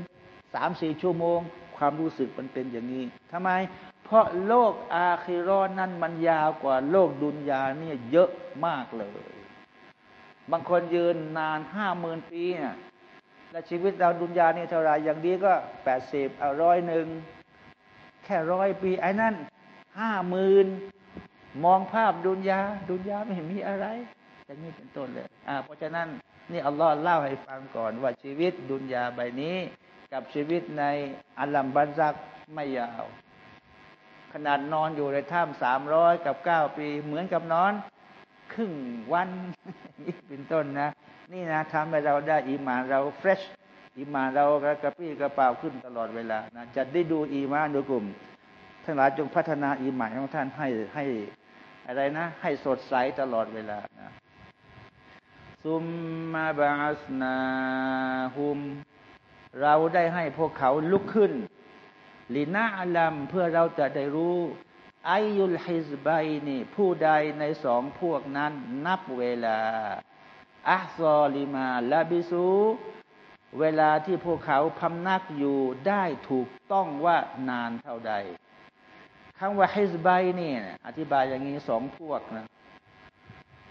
S1: สามสี่ชั่วโมง ความรู้สึกมันเป็นอย่างนี้ทำไม เพราะโลกอาคิรอนั้นมันยาวกว่าโลกดุนยาเนี่ยเยอะมากเลย บางคนยืนนานห้าหมื่นปีเนี่ยและชีวิตเราดุนยาเนี่ยเท่าไรอย่างดีก็แปดสิบเอาร้อยหนึ่งแค่ร้อยปีไอ้นั่นห้าหมื่นมองภาพดุนยาดุนยาไม่มีอะไรอย่างนี้เป็นต้นเลย อ่า เพราะฉะนั้นนี่อัลลอฮ์เล่าให้ฟังก่อนว่าชีวิตดุนยาใบนี้ กับชีวิตในอัลลัมบันซักไม่ยาว ขนาดนอนอยู่ในถ้ำสามร้อยกับเก้าปี เหมือนกับนอน ครึ่งวันนี่เป็นต้นนะ นี่นะทำให้เราได้อีมานเรา fresh อีมานเรากระปรี้กระเปร่าขึ้นตลอดเวลานะจะได้ดูอีมานดูกลุ่มทั้งหลายจงพัฒนาอีมานของท่านให้ให้อะไรนะ ให้สดใสตลอดเวลานะซุมมาบาสนาฮุม เราได้ให้พวกเขาลุกขึ้น ลีนาอัลัมเพื่อเราจะได้รู้อายุลฮิซบนี่ผู้ใดในสองพวกนั้น นับเวลาอัซอลิมาลาบิซูเวลาที่พวกเขาพำนักอยู่ได้ถูกต้องว่านานเท่าใดคำว่าฮิซบนี่อธิบายอย่างนี้สองพวกนะ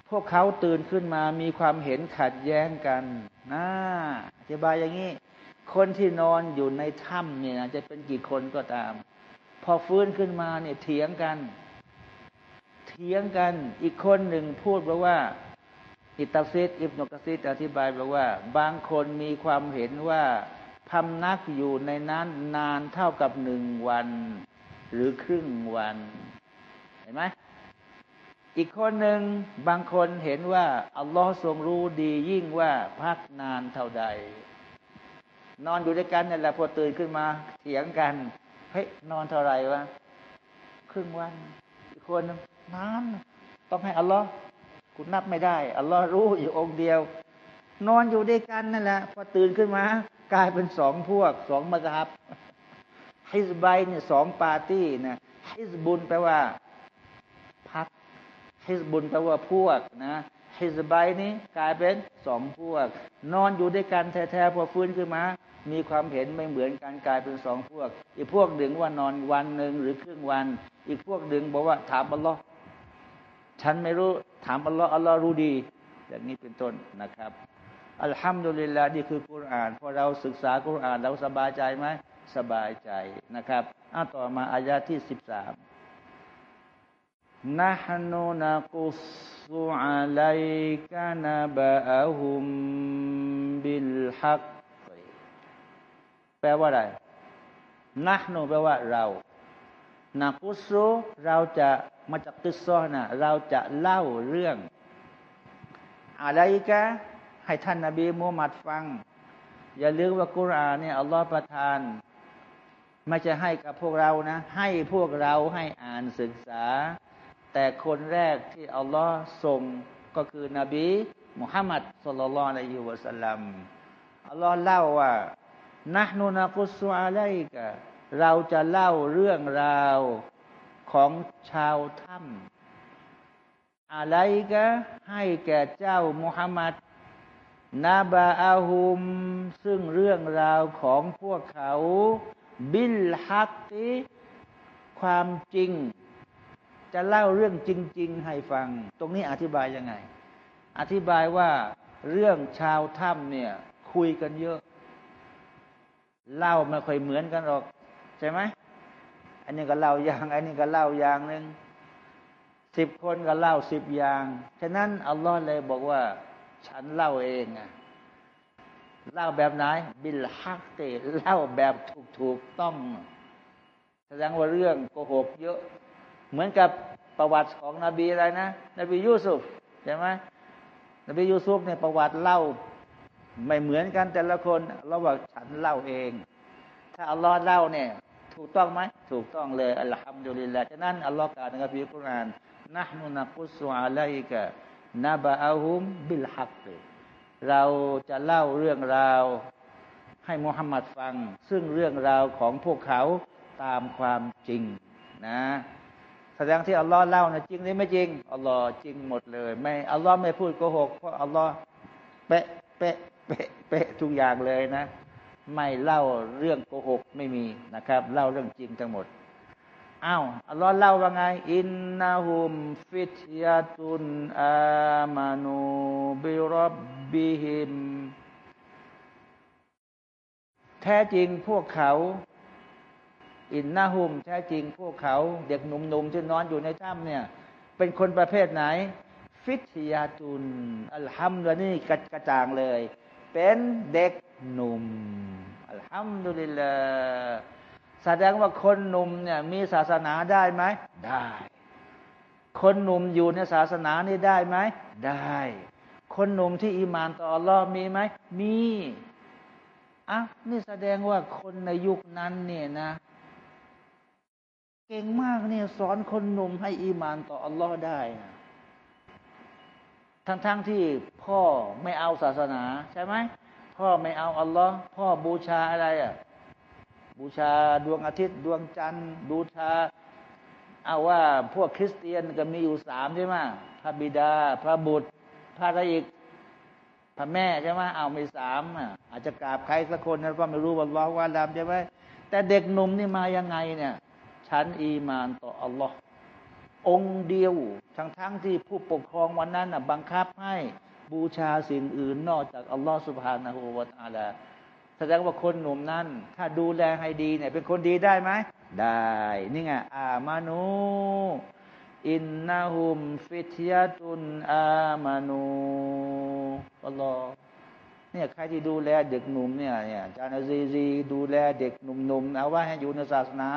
S1: พวกเขาตื่นขึ้นมามีความเห็นขัดแย้งกันนะอธิบายอย่างนี้ คนที่นอนอยู่ในถ้ำเนี่ยจะเป็นกี่คนก็ตาม พอฟื้นขึ้นมาเนี่ยเถียงกัน เถียงกันอีกคนหนึ่งพูดบอกว่าอิตาซิดอิบนกซิดอธิบายบอกว่า บางคนมีความเห็นว่าพำนักอยู่ในนั้นนานเท่ากับหนึ่งวัน หรือครึ่งวัน เห็นไหมอีกคนหนึ่งบางคนเห็นว่า อัลลอฮ์ทรงรู้ดียิ่งว่าพักนานเท่าใด นอนอยู่ด้วยกันนี่แหละพอตื่นขึ้นมาเถียงกันเฮ้ยนอนเท่าไหร่วะครึ่งวันคนนานต้องให้อัลลอฮ์คุณนับไม่ได้อัลลอฮ์รู้อยู่องค์เดียว นอนอยู่ด้วยกันนั่นแหละพอตื่นขึ้นมา กลายเป็นสองพวกสองมัซับฮิสไบเนี่ยสองปาร์ตี้นะฮิสบุญแปลว่าพัดฮิสบุญแปลว่าพวกนะ ฮิสบายนี้กลายเป็นสองพวก นอนอยู่ด้วยกันแท้ๆพอฟื้นขึ้นมา มีความเห็นไม่เหมือนกันกลายเป็นสองพวก อีกพวกหนึ่งว่านอนวันหนึ่งหรือครึ่งวัน อีกพวกหนึ่งบอกว่าถามอัลลอฮ์ฉันไม่รู้ถามอัลลอฮ์อัลลอฮ์รู้ดี อย่างนี้เป็นต้นนะครับอัลฮัมดุลิลลาห์นี่คือกุรอานพอเราศึกษากุรอานเราสบายใจไหมสบายใจนะครับอ่าต่อมาอายาที่สิบสาม นะฮนุนักุสุอาลัยกานาบะอฮุมบิลฮักแปลว่าอะไรนะฮนุแปลว่าเรานักุสุเราจะมาจากติซอนะเราจะเล่าเรื่อง อะไรกะให้ท่านนาบีมูฮัมมัดฟัง อย่าลืมว่ากุรอานเนี่ยอัลลอฮฺประทาน ไม่จะให้กับพวกเรานะ ให้พวกเราให้อ่านศึกษา แต่คนแรกที่อัลลอฮ์ส่งก็คือนบีมุฮัมมัดสุลลัลอะยฮิวะสัลลัมอัลลอฮ์เล่าว่านะนูนักุสุอะลัยกะเราจะเล่าเรื่องราวของชาวถ้ำอะไรกะให้แก่เจ้ามุฮัมมัดนาบาอาฮุม ซึ่งเรื่องราวของพวกเขา บิลฮักติความจริง จะเล่าเรื่องจริง ๆ ให้ฟัง ตรงนี้อธิบายยังไง อธิบายว่าเรื่องชาวถ้ำเนี่ย คุยกันเยอะ เล่าไม่ค่อยเหมือนกันหรอก ใช่ไหมอันนี้ก็เล่าอย่าง อันนี้ก็เล่าอย่างหนึ่งสิบคนก็เล่าสิบอย่าง ฉะนั้นอัลลอฮ์เลยบอกว่า ฉันเล่าเองอะเล่าแบบไหน บิลฮักเตเล่าแบบถูกๆต้อง แสดงว่าเรื่องโกหกเยอะ เหมือนกับประวัติของนบีอะไรนะ นบียูซุฟใช่ไหมนบียูซุฟเนี่ยประวัติเล่า ไม่เหมือนกันแต่ละคนเราบอกฉันเล่าเอง ถ้าอัลลอฮ์เล่าเนี่ยถูกต้องไหมถูกต้องเลยอัลฮัมดุลิลละฉะนั้นอัลลอฮ์กล่าวในคัมภีร์กุรานนะฮ์นุนักุสุอาลัยกะนาบะอาฮุมบิลฮักเราจะเล่าเรื่องราวให้มุฮัมมัดฟัง ซึ่งเรื่องราวของพวกเขาตามความจริงนะ แสดงที่อัลลอฮ์เล่านะจริงหรือไม่จริงอัลลอฮ์จริงหมดเลย ไม่อัลลอฮ์ไม่พูดโกหกเพราะอัลลอฮ์เป๊ะเป๊ะเป๊ะเป๊ะทุกอย่างเลยนะ ไม่เล่าเรื่องโกหกไม่มีนะครับ เล่าเรื่องจริงทั้งหมดอ้าวอัลลอฮ์เล่าว่าไง อินนาหุมฟิตยาตุนอามานูบิรับบิฮิมแท้จริงพวกเขา อินนาหุมแท้จริงพวกเขา เด็กหนุ่มๆที่นอนอยู่ในถ้ำเนี่ย เป็นคนประเภทไหน ฟิตยาตุนอัลฮัมดุลินี่กระจ่างเลย เป็นเด็กหนุ่มอัลฮัมดุลิลลาแสดงว่าคนหนุ่มเนี่ยมีศาสนาได้ไหมได้ คนหนุ่มอยู่ในศาสนานี้ได้ไหมได้ คนหนุ่มที่อิมานต่ออัลลอฮ์มีไหมมีอะนี่แสดงว่าคนในยุคนั้นเนี่ยนะ เก่งมากเนี่ยสอนคนหนุ่มให้อีมานต่ออัลลอฮ์ได้นะทั้งๆทที่พ่อไม่เอาศาสนาใช่ไหมพ่อไม่เอาอัลลอฮ์พ่อบูชาอะไรอะ บูชาดวงอาทิตย์ดวงจันทร์ บูชา เอาว่าพวกคริสเตียนก็มีอยู่สามใช่ไหมพระบิดา พระบุตร พระอะไรอีกพระแม่ใช่ไหมเอามีสามอะอาจจะกราบใครสักคนนั้นก็ไม่รู้ว่าว่าดำใช่ไหมแต่เด็กหนุ่มนี่มายังไงเนี่ย ฉันอีมานต่ออัลลอฮ์องเดียว ทั้งทั้งที่ผู้ปกครองวันนั้นบังคับให้บูชาสิ่งอื่นนอกจากอัลลอฮ์สุบฮานาหูวาตาลาแสดงว่าคนหนุ่มนั้น ถ้าดูแลให้ดีเนี่ยเป็นคนดีได้ไหม ได้ นี่ไงอามานูอินนาฮุมฟิทยาตุนอามานูอัลลอฮ์เนี่ยใครที่ดูแลเด็กหนุ่มเนี่ยเนี่ยจานาซีซีดูแลเด็กหนุ่มๆเอาว่าให้อยู่ในศาสนา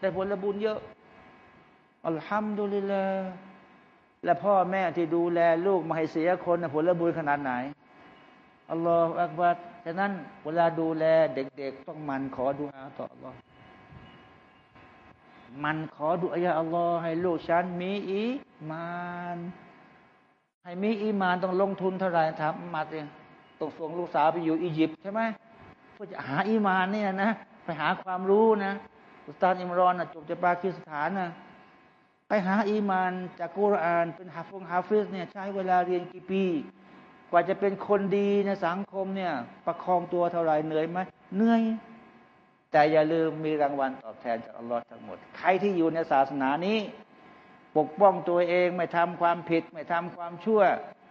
S1: ได้ผลบุญเยอะ อัลฮัมดุลิลลาและพ่อแม่ที่ดูแลลูกมาให้เสียคนผลบุญขนาดไหน الله أكبر ฉะนั้นเวลาดูแลเด็ก ๆ ต้องมันขอดูอาต่ออัลลอฮ์มันขอดูอายะอัลลอฮ์ให้ลูกฉันมีอีมาน ให้มีอีมานต้องลงทุนเท่าไหร่ทำมาเองต้องส่งลูกสาวไปอยู่อียิปต์ใช่ไหมเพื่อจะหาอีมานเนี่ยนะ ไปหาความรู้นะ อุสตานอิมรอนจบจากปากีสถานนะไปหาอีมานจากกุรอานเป็นฮาฟงฮาฟิสเนี่ยใช้เวลาเรียนกี่ปี กว่าจะเป็นคนดีในสังคมเนี่ย ประคองตัวเท่าไหร่เหนื่อยไหมเหนื่อย แต่อย่าลืมมีรางวัลตอบแทนจากอัลลอฮ์ทั้งหมด ใครที่อยู่ในศาสนานี้ ปกป้องตัวเองไม่ทำความผิด ไม่ทำความชั่ว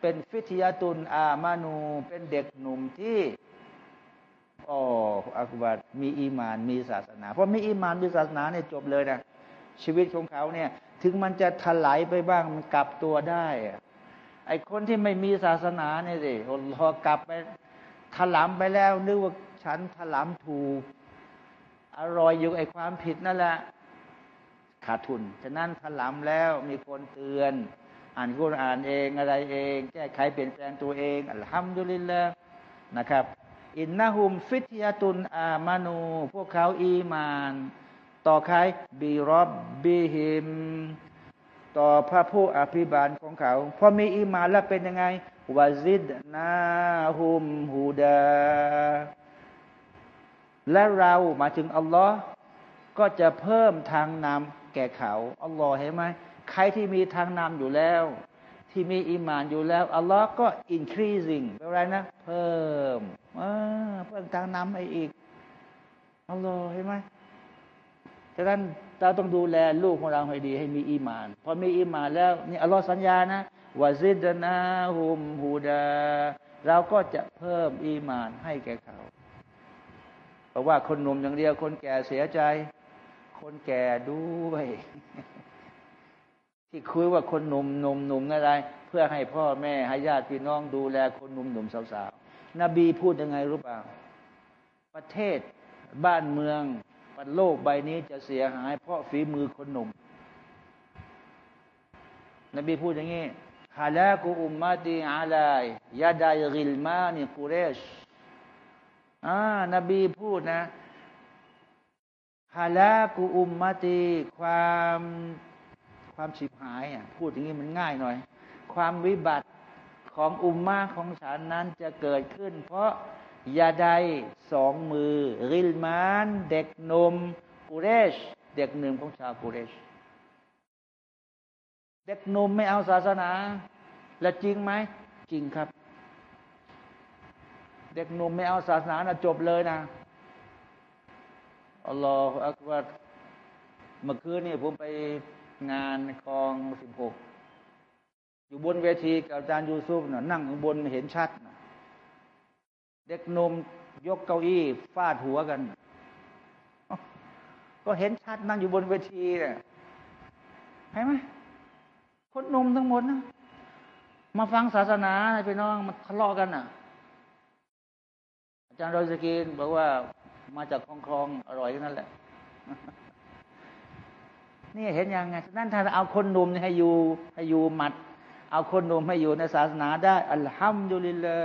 S1: เป็นฟิทยาตุนอามานู เป็นเด็กหนุ่มที่ อ๋ออักบัดมีอีมานมีศาสนา เพราะมีอีมานมีศาสนาเนี่ยจบเลยนะชีวิตของเขาเนี่ย ถึงมันจะถลายไปบ้างมันกลับตัวได้ไอคนที่ไม่มีศาสนาเนี่ยสิพอกลับไปถลำไปแล้วนึกว่าฉันถลำถูกอร่อยอยู่ไอความผิดนั่นแหละขาดทุน ฉะนั้นถลำแล้วมีคนเตือน อ่านกุรอ่านเองอะไรเอง แก้ไขเปลี่ยนแปลงตัวเองอัลฮัมดุลิลละนะครับ อินนาหุมฟิทยาตุนอามานู พวกเขาอีมาน ต่อใครบีรอบบีฮิม ต่อพระผู้อภิบาลของเขา พอมีอีมานแล้วเป็นยังไงวาซิดนาหุมฮูดา และเรามาถึงอัลลอฮ์ก็จะเพิ่มทางนำแก่เขา อัลลอฮ์เห็นไหมใครที่มีทางนำอยู่แล้ว ที่มีอิมานอยู่แล้ว อัลลอฮ์ก็ increasing เป็นไรนะ เพิ่ม เพิ่มทางนำให้อีกอัลลอฮ์เห็นไหมฉะนั้นเราต้องดูแลลูกของเราให้ดี ให้มีอีมาน พอมีอีมานแล้วนี่อัลลอฮ์สัญญานะวาซิดนาฮุมฮูดา เราก็จะเพิ่มอีมานให้แก่เขา เพราะว่าคนหนุ่มอย่างเดียว คนแก่เสียใจ คนแก่ด้วยที่คุยว่าคนหนุ่มหนุ่มหนุ่มอะไร เพื่อให้พ่อแม่ให้ญาติพี่น้องดูแลคนหนุ่มหนุ่มสาว นบีพูดยังไงรู้เปล่า ประเทศบ้านเมืองปัโลกใบนี้จะเสียหาย เพราะฝีมือคนหนุ่ม นบีพูดอย่างนี้ฮาลากุอุมมาตีอาลายยาดายริลมานิกุเรชอ่านบีพูดนะฮาลากูอุมมาตีความความฉิบหายอะพูดอย่างนี้มันง่ายหน่อย ความวิบัติ ของอุมมาของฉันนั้นจะเกิดขึ้น เพราะยาใดสองมือ ริลมาน เด็กนมกุเรช เด็กหนึ่งของชาวกุเรช เด็กนมไม่เอาศาสนา และจริงไหม จริงครับ เด็กนมไม่เอาศาสนานะจบเลยนะอัลลอฮฺอักบัรเมื่อคืนนี่ผมไปงานคลองสิบหก อยู่บนเวทีกับอาจารย์ยูซุฟนะนั่งบนเห็นชัดนะเด็กนมยกเก้าอี้ฟาดหัวกัน ก็เห็นชัดนั่งอยู่บนเวทีเนี่ยเห็นไหมคนนมทั้งหมดนะมาฟังศาสนาไปน้องมาทะเลาะกันอะ อาจารย์รอยสกีนบอกว่ามาจากคลองคลองอร่อยนั่นแหละ นี่เห็นยังไง นั่นถ้าเอาคนนมให้อยู่ให้อยู่หมัด เอาคนนุ่มให้อยู่ในศาสนาได้ อัลฮัมดุลิลลา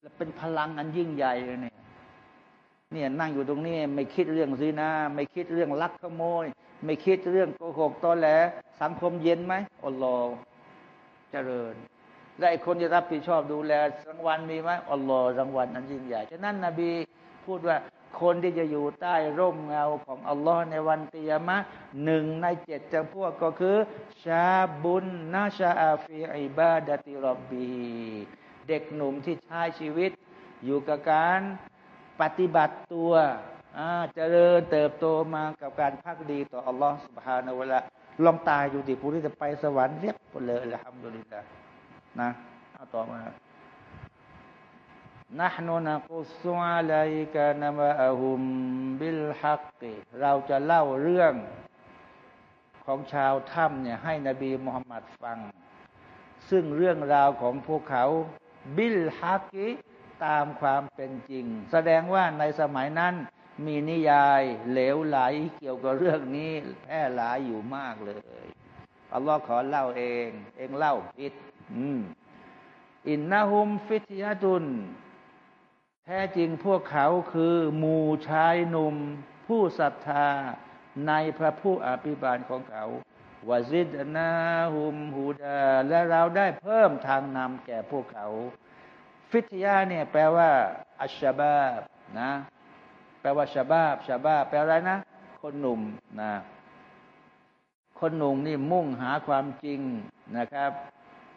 S1: และเป็นพลังอันยิ่งใหญ่เลยเนี่ยเนี่ยนั่งอยู่ตรงนี้ไม่คิดเรื่องซีนาไม่คิดเรื่องลักขโมย ไม่คิดเรื่องโกหกตอแหล สังคมเย็นไหมอัลลอฮ์เจริญ และไอ้คนจะรับผิดชอบดูแลรางวัลมีไหมอัลลอฮ์รางวัลนั้นยิ่งใหญ่ฉะนั้นนบีพูดว่า คนที่จะอยู่ใต้ร่มเงาของอัลลอฮ์ในวันตียามะหนึ่งในเจ็ดจำพวกก็คือ ชาบุญนาชาอาฟีอิบาดติรบบีเด็กหนุ่มที่ใช้ชีวิต อยู่กับการปฏิบัติตัวเจริญเติบโตมากับการพักดีต่ออัลลอฮ์สุบฮานาวะละลองตายอยู่ดิผู้ที่จะไปสวรรค์เรียบเลยละฮัมดุลิลละนะเอาต่อมา นะฮนุนักุสุอาลัยกานามะอฮุมบิลฮักกเราจะเล่าเรื่องของชาวถ้ำเนี่ยให้นบีมุฮัมมัดฟัง ซึ่งเรื่องราวของพวกเขาบิลฮักกิตามความเป็นจริง แสดงว่าในสมัยนั้นมีนิยายเหลวไหลเกี่ยวกับเรื่องนี้แพร่หลายอยู่มากเลยอัลลอฮ์ขอเล่าเอง เองเล่าผิดอินนาฮุมฟิทยาตุน แท้จริงพวกเขาคือหมู่ชายหนุ่มผู้ศรัทธาในพระผู้อภิบาลของเขาวาซิดนาฮุมฮูดา และเราได้เพิ่มทางนำแก่พวกเขา ฟิทยาเนี่ยแปลว่าอัชบาบนะ แปลว่าชาบาบชาบาบแปลอะไรนะ คนหนุ่มนะคนหนุ่มนี่มุ่งหาความจริงนะครับ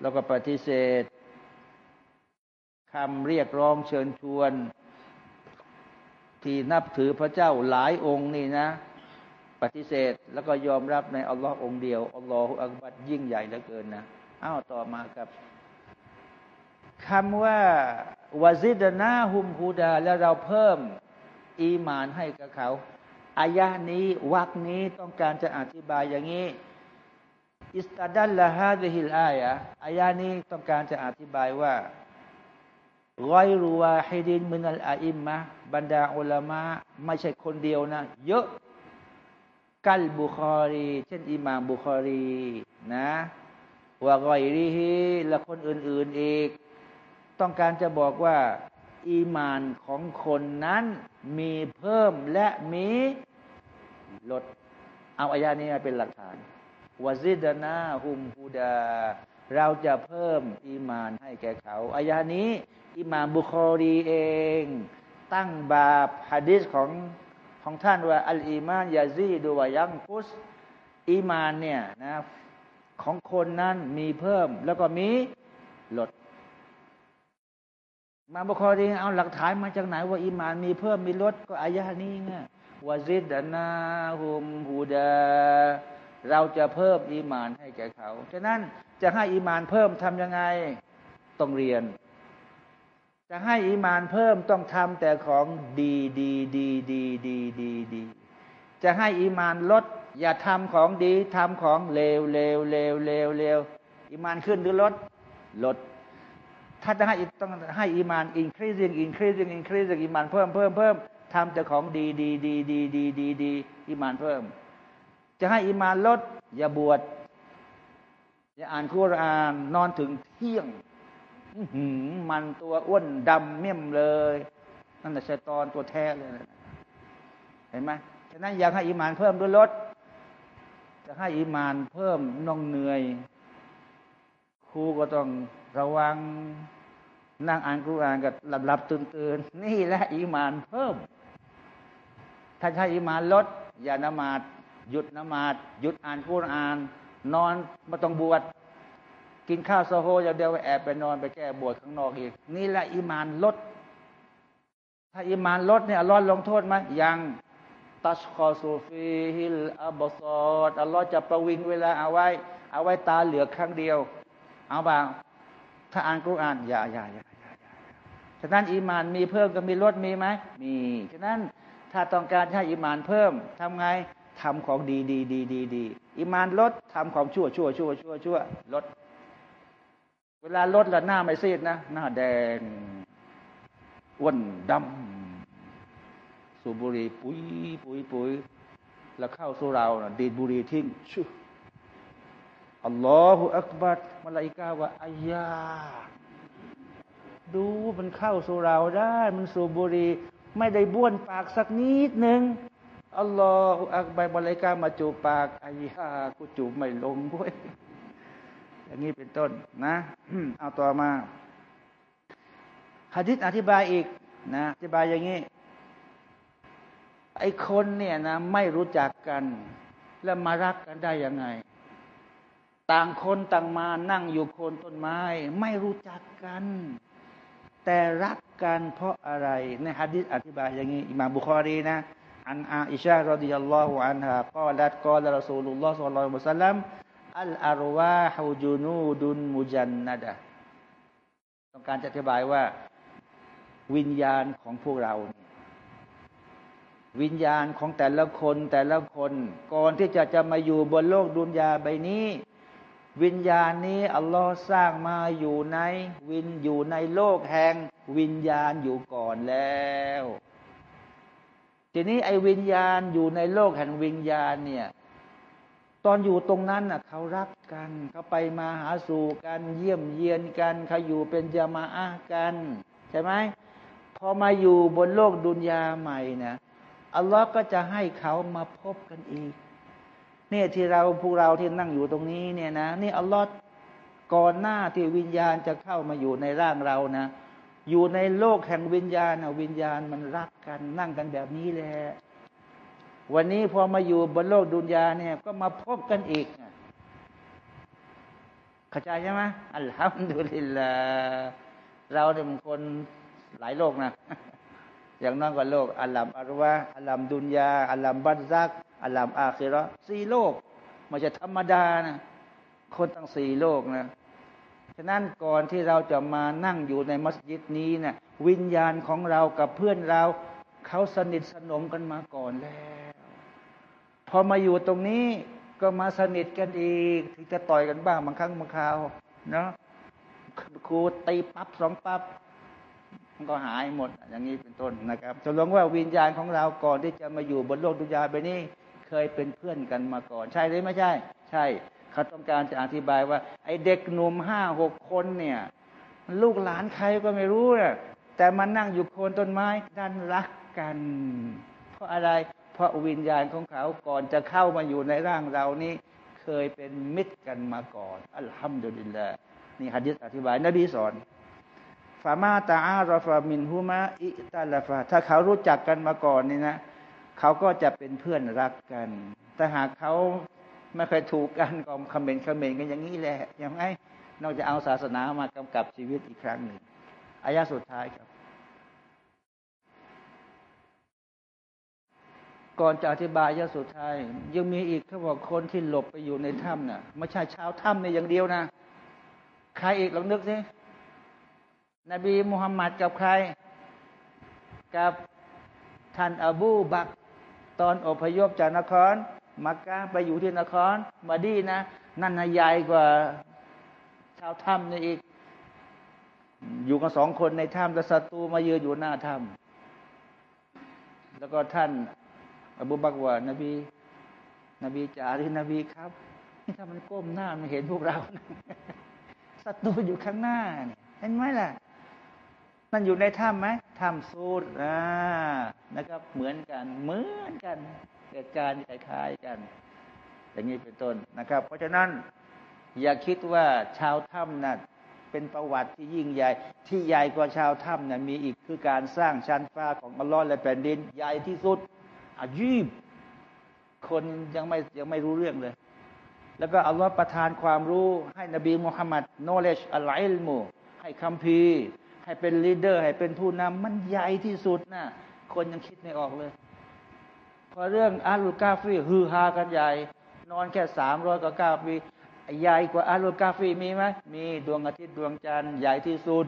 S1: แล้วก็ปฏิเสธ คำเรียกร้องเชิญชวน ที่นับถือพระเจ้าหลายองค์นี่นะ ปฏิเสธแล้วก็ยอมรับในอัลลอฮ์องเดียวอัลลอฮฺอักบัดยิ่งใหญ่เหลือเกินนะอ้าวต่อมาครับคำว่าวาซิดนาฮุมฮูดา แล้วเราเพิ่มอีมานให้กับเขาอายะนี้วักนี้ต้องการจะอธิบายอย่างนี้อิสตาดัลละฮาดิฮิลอายะอายะนี้ต้องการจะอธิบายว่า ร้อยรัวฮิดินมินัลอาอิมมะบรรดาอุลามะไม่ใช่คนเดียวนะ เยอะكالبخاري เช่นอิหมามบุคอรีนะوغيره และคนอื่น ๆอีก ต้องการจะบอกว่า อีมานของคนนั้นมีเพิ่มและมีลด เอาอายานี้มาเป็นหลักฐานوزدناهم هدى เราจะเพิ่มอีมานให้แก่เขาอายานี้ อิหม่ามบุคอรีเอง ตั้งบาปฮะดิษของของท่านว่าอัลอีมานยาซีดูวายังกุสอีมานเนี่ยนะของคนนั้นมีเพิ่มแล้วก็มีลด มาบุคคลีเอาหลักฐานมาจากไหนว่าอีมานมีเพิ่มมีลดก็อายะนี้ไงวาซิดนาฮุมฮูดา เราจะเพิ่มอีมานให้แก่เขา ฉะนั้นจะให้อีมานเพิ่มทำยังไง ต้องเรียน จะให้อีมานเพิ่มต้องทำแต่ของดีดีดีดีดีดีดีจะให้อีมานลด อย่าทำของดีทำของเลวเลวเลวเลวเลวอีมานขึ้นหรือลดลด ถ้าจะให้ต้องให้อีมาน increasing increasing increasing อีมานเพิ่มเพิ่มเพิ่มทำแต่ของดีดีดีดีดีดีดีอีมานเพิ่ม จะให้อีมานลด อย่าบวชอย่าอ่านคุรานนอนถึงเที่ยง มันตัวอ้วนดำเมี่ยมเลย นั่นแหละชัยตอนตัวแท้เลยเห็นไหมฉะนั้นอยากให้อิมานเพิ่มด้วยลดจะให้อิมานเพิ่มน้องเหนื่อยครูก็ต้องระวังนั่งอ่านกุรอานกับหลับหลับตื่นตื่นนี่แหละอิมานเพิ่ม ถ้าใช้อิมานลด อย่านมาดหยุดนมาดหยุดอ่านกุรอาน นอนมาต้องบวช กินข้าวโซโฮอย่างเดียวแอบไปนอนไปแก้บวชข้างนอกอีก นี่แหละอิมานลด ถ้าอิมานลดเนี่ยร้อนลงโทษไหมยัง تشخص فيه الأبصار อัลลอฮ์จะประวิงเวลาเอาไว้ เอาไว้ตาเหลือกครั้งเดียว เอาบ่าถ้าอ่านกุรอานอย่าอย่าอย่าฉะนั้นอิมานมีเพิ่มก็มีลดมีไหมมีฉะนั้นถ้าต้องการให้อิมานเพิ่มทำไงทำของดีดีดีดีดีอิมานลดทำของชั่วชั่วชั่วชั่วชั่วลด เวลาลดแล้วหน้าไม่ซีดนะ หน้าแดงอ้วนดำสูบบุหรี่ปุยปุยปุยแล้วเข้าสู่เรานะดีดบุหรี่ทิ้งชอัลลอฮฺอักบัดมาลายกาว่าอายาดูมันเข้าสู่เราได้ มันสูบบุหรี่ไม่ได้บ้วนปากสักนิดหนึ่งอัลลอฮฺอักบัดมาลายกามาจูปากอายากูจูบไม่ลงด้วย อย่างนี้เป็นต้นนะเอาต่อมาฮะดิษอธิบายอีกนะอธิบายอย่างนี้ ไอ้คนเนี่ยนะไม่รู้จักกัน แล้วมารักกันได้ยังไง ต่างคนต่างมานั่งอยู่โคนต้นไม้ ไม่รู้จักกัน แต่รักกันเพราะอะไรในฮะดิษอธิบายอย่างนี้อิมามบุคอรีนะอันอาอิชารดิยัลลอฮุอันฮะกอลัดกอลรอซูลุลลอฮ์สัลลัลลอฮุอะลัยฮิวะสัลลัม อัลอารวาฮูจูนูดุนมุจันนัดะต้องการจะอธิบายว่าวิญญาณของพวกเรา วิญญาณของแต่ละคนแต่ละคน ก่อนที่จะจะมาอยู่บนโลกดุนยาใบนี้ วิญญาณนี้อัลลอฮ์สร้างมาอยู่ใน วินอยู่ในโลกแห่งวิญญาณอยู่ก่อนแล้วทีนี้ไอ้วิญญาณอยู่ในโลกแห่งวิญญาณเนี่ย ตอนอยู่ตรงนั้นน่ะเขารักกันเขาไปมาหาสู่กันเยี่ยมเยียนกันเขาอยู่เป็นจามาอะกันใช่ไหมพอมาอยู่บนโลกดุนยาใหม่นะอัลลอฮ์ก็จะให้เขามาพบกันอีกเนี่ยที่เราพวกเราที่นั่งอยู่ตรงนี้เนี่ยนะนี่อัลลอฮ์ก่อนหน้าที่วิญญาณจะเข้ามาอยู่ในร่างเรานะ อยู่ในโลกแห่งวิญญาณนะวิญญาณมันรักกันนั่งกันแบบนี้แหละ วันนี้พอมาอยู่บนโลกดุนยาเนี่ยก็มาพบกันอีกเข้าใจใช่ไหมอัลฮัมดุลิลลาเราเนี่ยเป็นคนหลายโลกนะ อย่างน้อยกว่าโลก อัลลัมอารวะอัลลัมดุนยา อัลลัมบัตซัก อัลลัมอาคิรอสี่โลกม่ใช่ธรรมดานะ คนตั้งสี่โลกนะฉะนั้นก่อนที่เราจะมานั่งอยู่ในมัสยิดนี้เนะี่ยวิญญาณของเรากับเพื่อนเรา เขาสนิทสนมกันมาก่อนแล้ว พอมาอยู่ตรงนี้ก็มาสนิทกันอีก ถึงจะต่อยกันบ้างบางครั้งบางคราวเนาะครูตีปั๊บสองปั๊บมันก็หายหมด อย่างนี้เป็นต้นนะครับจะลงว่าวิญญาณของเราก่อนที่จะมาอยู่บนโลกดุจยาไปนี้เคยเป็นเพื่อนกันมาก่อน ใช่หรือไม่ใช่ ใช่เขาต้องการจะอธิบายว่า ไอ้เด็กหนุ่มห้าหกคนเนี่ย ลูกหลานใครก็ไม่รู้นะแต่มันนั่งอยู่โคนต้นไม้ดันรักกัน เพราะอะไร ราะวิญญาณของเขาก่อนจะเข้ามาอยู่ในร่างเรานี้ เคยเป็นมิตรกันมาก่อน อัลฮัมดุลิลละนี่ฮะดิษอธิบายนบีสอนฟามาตาอารฟามินฮุมาอิตาลฟาถ้าเขารู้จักกันมาก่อนนี่นะ เขาก็จะเป็นเพื่อนรักกัน แต่หากเขาไม่เคยถูกกันก็คอมเมนต์คอมเมนต์กันอย่างนี้แหละยังไงนอกจากเอาศาสนามากำกับชีวิตอีกครั้งหนึ่งอายะสุดท้ายครับ ก่อนจะอธิบายยะสุดท้ายยังมีอีกเขาบอกคนที่หลบไปอยู่ในถ้ำน่ะไม่ใช่ชาวถ้ำในอย่างเดียวนะ ใครอีกลองนึกสินบีมุฮัมมัดกับใคร กับท่านอบูบักตอนอพยพจากนคร มักกะไปอยู่ที่นครมาดีนะ นั่นใหญ่กว่าชาวถ้ำนี่อีก อยู่กันสองคนในถ้ำแต่ศัตรูมายืนอยู่หน้าถ้ำแล้วก็ท่าน อบูบักว่านบีนบีจารีนบีครับ นี่ถ้ามันก้มหน้ามันเห็นพวกเราศัตรูอยู่ข้างหน้าเนี่ยเห็นไหมล่ะนั่นอยู่ในถ้ำไหมถ้ำสูตรอ่านะครับ เหมือนกันเหมือนกันเหตุการณ์คล้ายๆกัน อย่างนี้เป็นต้นนะครับ เพราะฉะนั้น อย่าคิดว่าชาวถ้ำนั้นเป็นประวัติที่ยิ่งใหญ่ ที่ใหญ่กว่าชาวถ้ำนั้นมีอีกคือการสร้างชั้นฟ้าของอัลลอฮ์และแผ่นดิน ใหญ่ที่สุด อายีบคนยังไม่ยังไม่รู้เรื่องเลย แล้วก็อัลลอฮ์ประทานความรู้ให้นบีมุฮัมมัด knowledge อัลลอฮ์มูให้คัมภีให้เป็นลีดเดอร์ให้เป็นผู้นำมันใหญ่ที่สุดนะคนยังคิดไม่ออกเลย พอเรื่องอาลูกาฟีฮือฮากันใหญ่ นอนแค่สามร้อยกว่าเก้าปีใหญ่กว่าอาลูกาฟีมีไหมมีดวงอาทิตย์ดวงจันทร์ใหญ่ที่สุด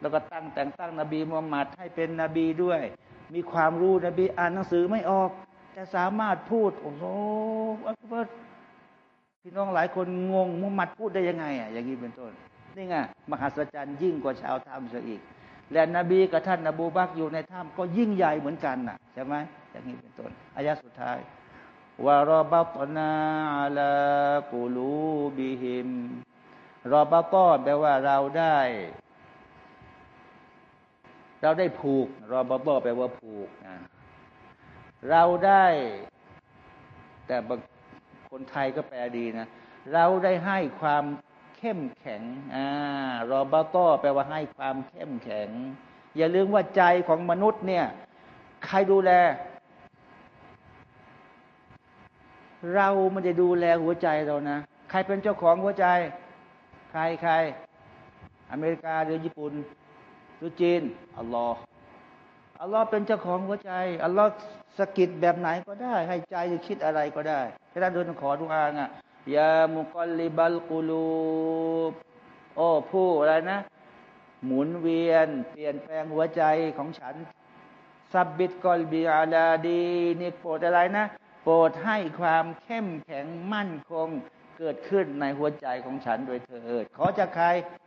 S1: แล้วก็ตั้งแต่งตั้งนบีมุฮัมมัดให้เป็นนบีด้วย มีความรู้นบีอ่านหนังสือไม่ออก แต่สามารถพูดโอ้โหอักบัรพี่น้องหลายคนงงมุมัดพูดได้ยังไงอะอย่างนี้เป็นต้นนี่ไงมหัศจรรย์ยิ่งกว่าชาวถ้ำเสียอีก และนบีกับท่านนบูบักอยู่ในถ้ำก็ยิ่งใหญ่เหมือนกันน่ะใช่ไหมอย่างนี้เป็นต้นอายะสุดท้ายวารบัตนาลากูลูบิหิมรอบัต้อแปลว่าเราได้ เราได้ผูกรอบัต้อแปลว่าผูกนะเราได้ แต่คนไทยก็แปลดีนะ เราได้ให้ความเข้มแข็งอ่ารอบาต้อแปลว่าให้ความเข้มแข็ง อย่าลืมว่าใจของมนุษย์เนี่ย ใครดูแล เรามันจะดูแลหัวใจเรานะ ใครเป็นเจ้าของหัวใจ ใครใคร อเมริกาหรือญี่ปุ่น หรือจีนอัลลอฮ์อัลลอฮ์เป็นเจ้าของหัวใจ อัลลอฮ์สกิดแบบไหนก็ได้ ให้ใจจะคิดอะไรก็ได้ถ้าเราเดินขอดุอาอะยามุกลิบัลกุลูบโอ้ผู้อะไรนะ หมุนเวียน เปลี่ยนแปลงหัวใจของฉันซับบิดกอลบีอาลาดี นี่โปรดอะไรนะ โปรดให้ความเข้มแข็งมั่นคงเกิดขึ้นในหัวใจของฉันโดยเถิด ขอจากใคร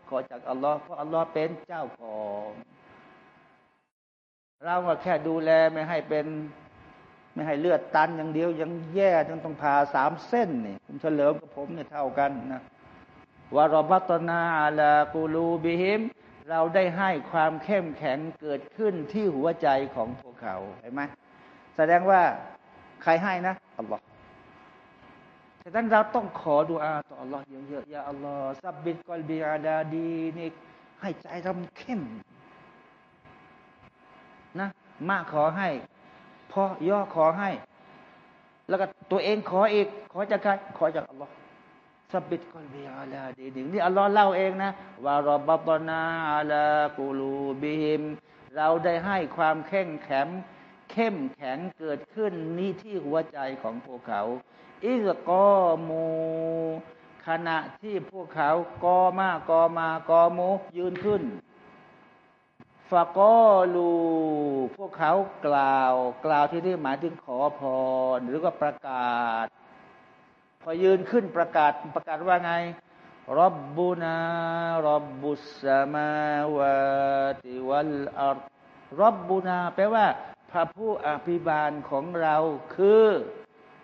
S1: ขอจากอัลลอฮ์เพราะอัลลอฮ์เป็นเจ้าของเราก็แค่ดูแลไม่ให้เป็นไม่ให้เลือดตันอย่างเดียว ยังแย่จนต้องผ่าสามเส้นนี่คุณเฉลิมกับผมเนี่ยเท่ากันนะวารบัตนาอาลากูลูบิฮิมเราได้ให้ความเข้มแข็งเกิดขึ้นที่หัวใจของพวกเขาเห็นไหมแสดงว่าใครให้นะอัลลอฮ์ ฉะนั้นเราต้องขอดุอาต่ออัลลอฮ์เยอะๆอย่าอัลลอฮ์ซับบิดกอลบีอาดาดีนี่ให้ใจเราเข้มนะมาขอให้พอย่อขอให้ แล้วก็ตัวเองขออีก ขอจากใครขอจากอัลลอฮ์สับบิดกอลบีอาลาดีดีนี่อัลลอฮ์เล่าเองนะว่ารบบตนาอาลากูลูบิฮิมเราได้ให้ความเข้มแข็งเข้มแข็งเกิดขึ้นนี่ที่หัวใจของพวกเขา อิกกอมูขณะที่พวกเขากอมากอมากอมูยืนขึ้นฟะกอลู พวกเขากล่าว กล่าวที่นี่หมายถึงขอพร หรือก็ประกาศ พอยืนขึ้นประกาศประกาศว่าไงรับบุนารบบุสมาวาติวัลอัรรับบุนาแปลว่าพระผู้อภิบาลของเราคือ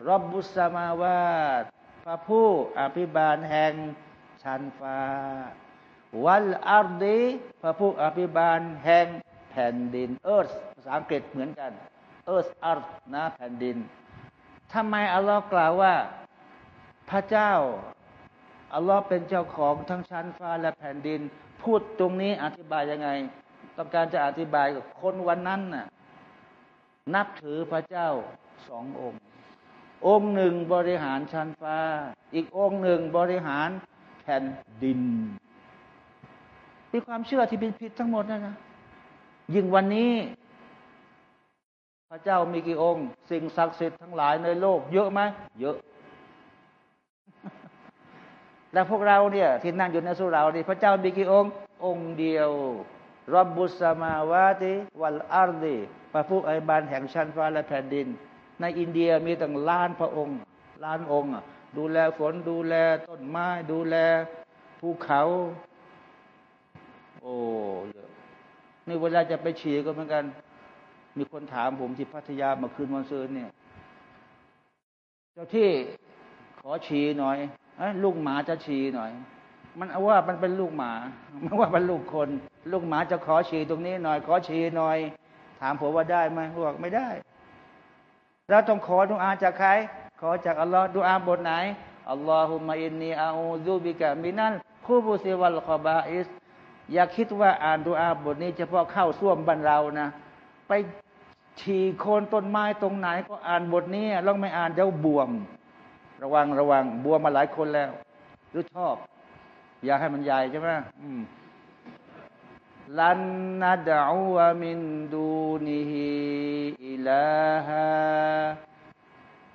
S1: รับบุสมาวาตพระผู้อภิบาลแห่งชั้นฟ้า والأرض พระผู้อภิบาลแห่งแผ่นดิน earth ภาษาอังกฤษเหมือนกัน earth أرض นะแผ่นดินทำไมอัลลอฮ์กล่าวว่าพระเจ้าอัลลอฮ์เป็นเจ้าของทั้งชั้นฟ้าและแผ่นดิน พูดตรงนี้อธิบายยังไง ต้องการจะอธิบายกับคนวันนั้นน่ะนับถือพระเจ้าสององค์ องค์หนึ่งบริหารชั้นฟ้า อีกองค์หนึ่งบริหารแผ่นดิน มีความเชื่อที่เป็นผิดทั้งหมดนะนะยิ่งวันนี้ พระเจ้ามีกี่องค์ สิ่งศักดิ์สิทธิ์ทั้งหลายในโลก เยอะไหมเยอะ แล้วพวกเราเนี่ย ที่นั่งอยู่ในสุรานี่พระเจ้ามีกี่องค์ องค์เดียวรับบุษมาวาติวัลอาร์ดีพระผู้ไอบานแห่งชั้นฟ้าและแผ่นดิน ในอินเดียมีตั้งล้านพระองค์ ล้านองค์ดูแลฝนดูแลต้นไม้ดูแลภูเขา โอ้เยอะนี่เวลาจะไปฉี่ก็เหมือนกัน มีคนถามผมที่พัทยามาคืนวันซืนเนี่ย เจ้าที่ขอฉี่หน่อยอลูกหมาจะฉี่หน่อย มันเอาว่ามันเป็นลูกหมา มันว่าเป็นลูกคน ลูกหมาจะขอฉี่ตรงนี้หน่อย ขอฉี่หน่อย ถามผมว่าได้ไหมบอกไม่ได้ เราต้องขอดุอาจากใคร ขอจากอัลลอฮ์ดุอาบทไหนอัลลอฮุมะอินนีอาอูซุบิกะมินันคูบุซิวัลคอบาอิสอย่าคิดว่าอ่านดุอาบทนี้เฉพาะเข้าส้วมบ้านเรานะ ไปฉี่โคนต้นไม้ตรงไหนก็อ่านบทนี้ลองไม่อ่านเดี๋ยวบวม ระวังระวังบวมมาหลายคนแล้วรู้ชอบ อยากให้มันใหญ่ใช่ไหม ลันนัดอูมินดูนิฮิอิลาฮา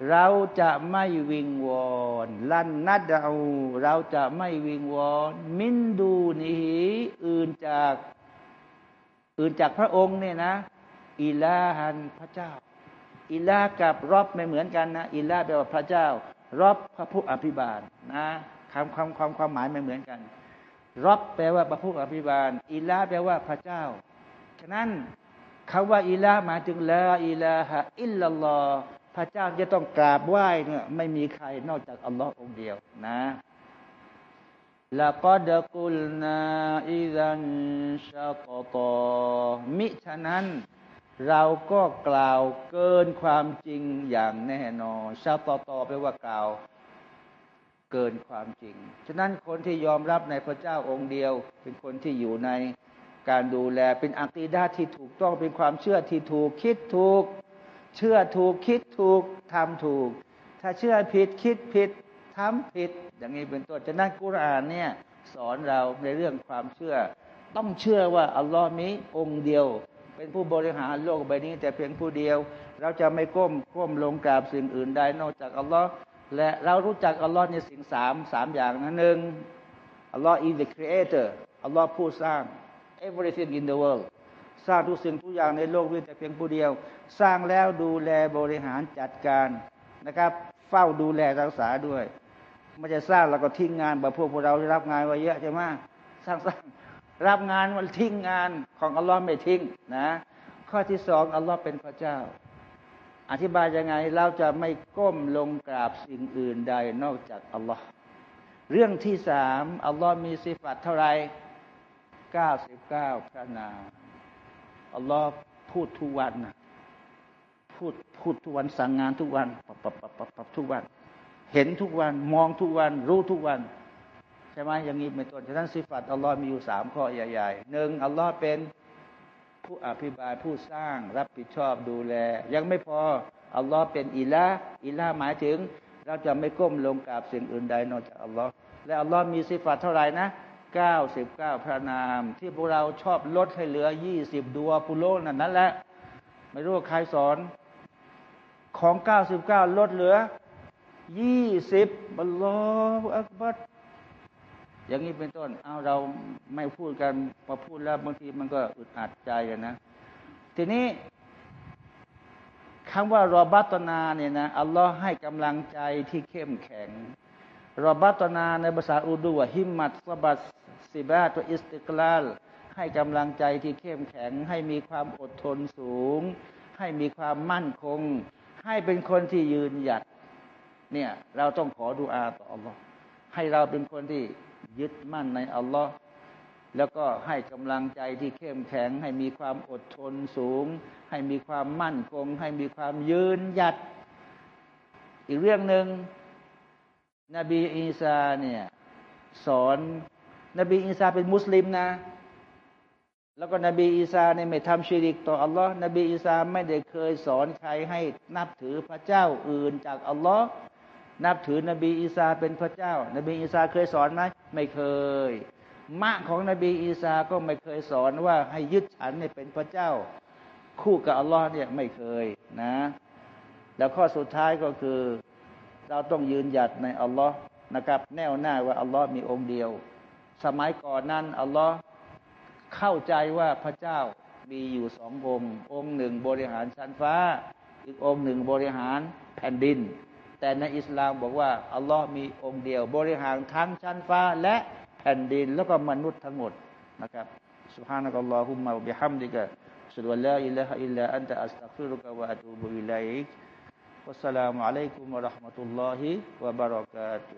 S1: เราจะไม่วิงวอนลันนัดอูเราจะไม่วิงวอนมินดูนิฮิอื่นจาก อื่นจากพระองค์เนี่ยนะอิลาฮันพระเจ้า إله กับ رب ไม่เหมือนกันนะ إله แปลว่าพระเจ้า رب พระผู้อภิบาลนะคำความความความหมายไม่เหมือนกัน رب แปลว่าพระผู้อภิบาล إله แปลว่าพระเจ้า ฉะนั้นคาว่าอิลาหมายถึงละอิลาฮะอิลลัลลอฮ์พระเจ้าจะต้องกราบไหว้เนี่ยไม่มีใครนอกจากอัลลอฮ์องเดียวนะละกอดกุลนาอิซันชาตตมิฉะนั้น เราก็กล่าวเกินความจริงอย่างแน่นอนชาตตอแปลว่ากล่าว กินความจริง ฉะนั้นคนที่ยอมรับในพระเจ้าองค์เดียว เป็นคนที่อยู่ในการดูแลเป็นอัคีดาที่ถูกต้องเป็นความเชื่อที่ถูกคิดถูก เชื่อถูกคิดถูกทำถูก ถ้าเชื่อผิดคิดผิดทำผิด อย่างนี้เป็นต้นฉะนั้นกุรอานเนี่ยสอนเราในเรื่องความเชื่อ ต้องเชื่อว่าอัลลอฮ์มีองค์เดียว เป็นผู้บริหารโลกใบนี้ แต่เพียงผู้เดียว เราจะไม่ก้มก้มลงกราบสิ่งอื่นใดนอกจากอัลลอฮ์ และเรารู้จักอัลลอฮ์ในสิ่งสามสามอย่างนะหนึ่งอัลลอฮ์ is the creator อัลลอฮ์ผู้สร้าง everything in the world สร้างทุกสิ่งทุกอย่างในโลกนี้แต่เพียงผู้เดียว สร้างแล้วดูแลบริหารจัดการนะครับ เฝ้าดูแลรักษาด้วยไม่จะสร้างแล้วก็ทิ้งงานแบบพวกพวกเราที่รับงานไว้เยอะใช่ไหมสร้างสร้างรับงานมันทิ้งงานของอัลลอฮ์ไม่ทิ้งนะ ข้อที่สองอัลลอฮ์เป็นพระเจ้า อธิบายยังไงเราจะไม่ก้มลงกราบสิ่งอื่นใดนอกจากอัลลอฮ์เรื่องที่สามอัลลอฮ์มีสิฟัตเท่าไรเก้าสิบเก้าพระนามอัลลอฮ์พูดทุกวันนะพูดพูดทุกวันสั่งงานทุกวันปับปับปับปับปับทุกวัน เห็นทุกวันมองทุกวัน รู้ทุกวัน ใช่ไหมอย่างนี้เป็นต้นฉะนั้นสิฟัตอัลลอฮ์มีอยู่สามข้อใหญ่ๆหนึ่งอัลลอฮ์เป็น ผู้อภิบาลผู้สร้างรับผิดชอบดูแล ยังไม่พออัลลอฮ์เป็นอิละอิละหมายถึง เราจะไม่ก้มลงกราบสิ่งอื่นใดนอกจากอัลลอฮ์และอัลลอฮ์มีสิฟัตเท่าไหร่นะเก้าสิบเก้าพระนาม ที่พวกเราชอบลดให้เหลือยี่สิบดัวปุโลนั่นนั่นแหละไม่รู้ว่าใครสอน ของเก้าสิบเก้าลดเหลือยี่สิบบัลลอฮฺอักบัร อย่างนี้เป็นต้น เอาเราไม่พูดกันพอพูดแล้วบางทีมันก็อึดอัดใจนะ ทีนี้คำว่ารอบัตนาเนี่ยนะอัลลอฮ์ให้กำลังใจที่เข้มแข็งรอบัตนาในภาษาอูดูว่าฮิมมัตสบัสซิบาตัวอิสติกลาลให้กำลังใจที่เข้มแข็ง ให้มีความอดทนสูง ให้มีความมั่นคง ให้เป็นคนที่ยืนหยัดเนี่ยเราต้องขอดุอาต่ออัลลอฮ์ให้เราเป็นคนที่ ยึดมั่นในอัลลอฮ์แล้วก็ให้กำลังใจที่เข้มแข็ง ให้มีความอดทนสูง ให้มีความมั่นคง ให้มีความยืนหยัด อีกเรื่องหนึ่งนบีอีสาเนี่ยสอนนบีอีสาเป็นมุสลิมนะ แล้วก็นบีอีสาเนี่ยไม่ทำชีริกต่ออัลลอฮ์นบีอีสาไม่ได้เคยสอนใครให้นับถือพระเจ้าอื่นจากอัลลอฮ์ นับถือนบีอีสาเป็นพระเจ้า นบีอีสาเคยสอนไหมไม่เคย มะของนบีอีสาก็ไม่เคยสอนว่าให้ยึดฉันเนี่ยเป็นพระเจ้า คู่กับอัลลอฮ์เนี่ยไม่เคยนะ แล้วข้อสุดท้ายก็คือ เราต้องยืนหยัดในอัลลอฮ์นะครับ แน่วหน้าว่าอัลลอฮ์มีองค์เดียว สมัยก่อนนั้นอัลลอฮ์เข้าใจว่าพระเจ้ามีอยู่สององค์ องค์หนึ่งบริหารชั้นฟ้า อีกองค์หนึ่งบริหารแผ่นดิน แต่ในอิสลามบอกว่าอัลลอฮ์มีองค์เดียว บริหารทั้งชั้นฟ้าและแผ่นดินแล้วก็มนุษย์ทั้งหมดนะครับสุฮานะกัลลอฮุมมาบิฮัมดิกะสุลวะลาอิลลาฮอิลลาอันตะอัสตัฟิรุกะวะอะตูบุอิลัยกวัสสลามุอะลัยกุมะรห์มะตุลลอฮิวะบะรากาต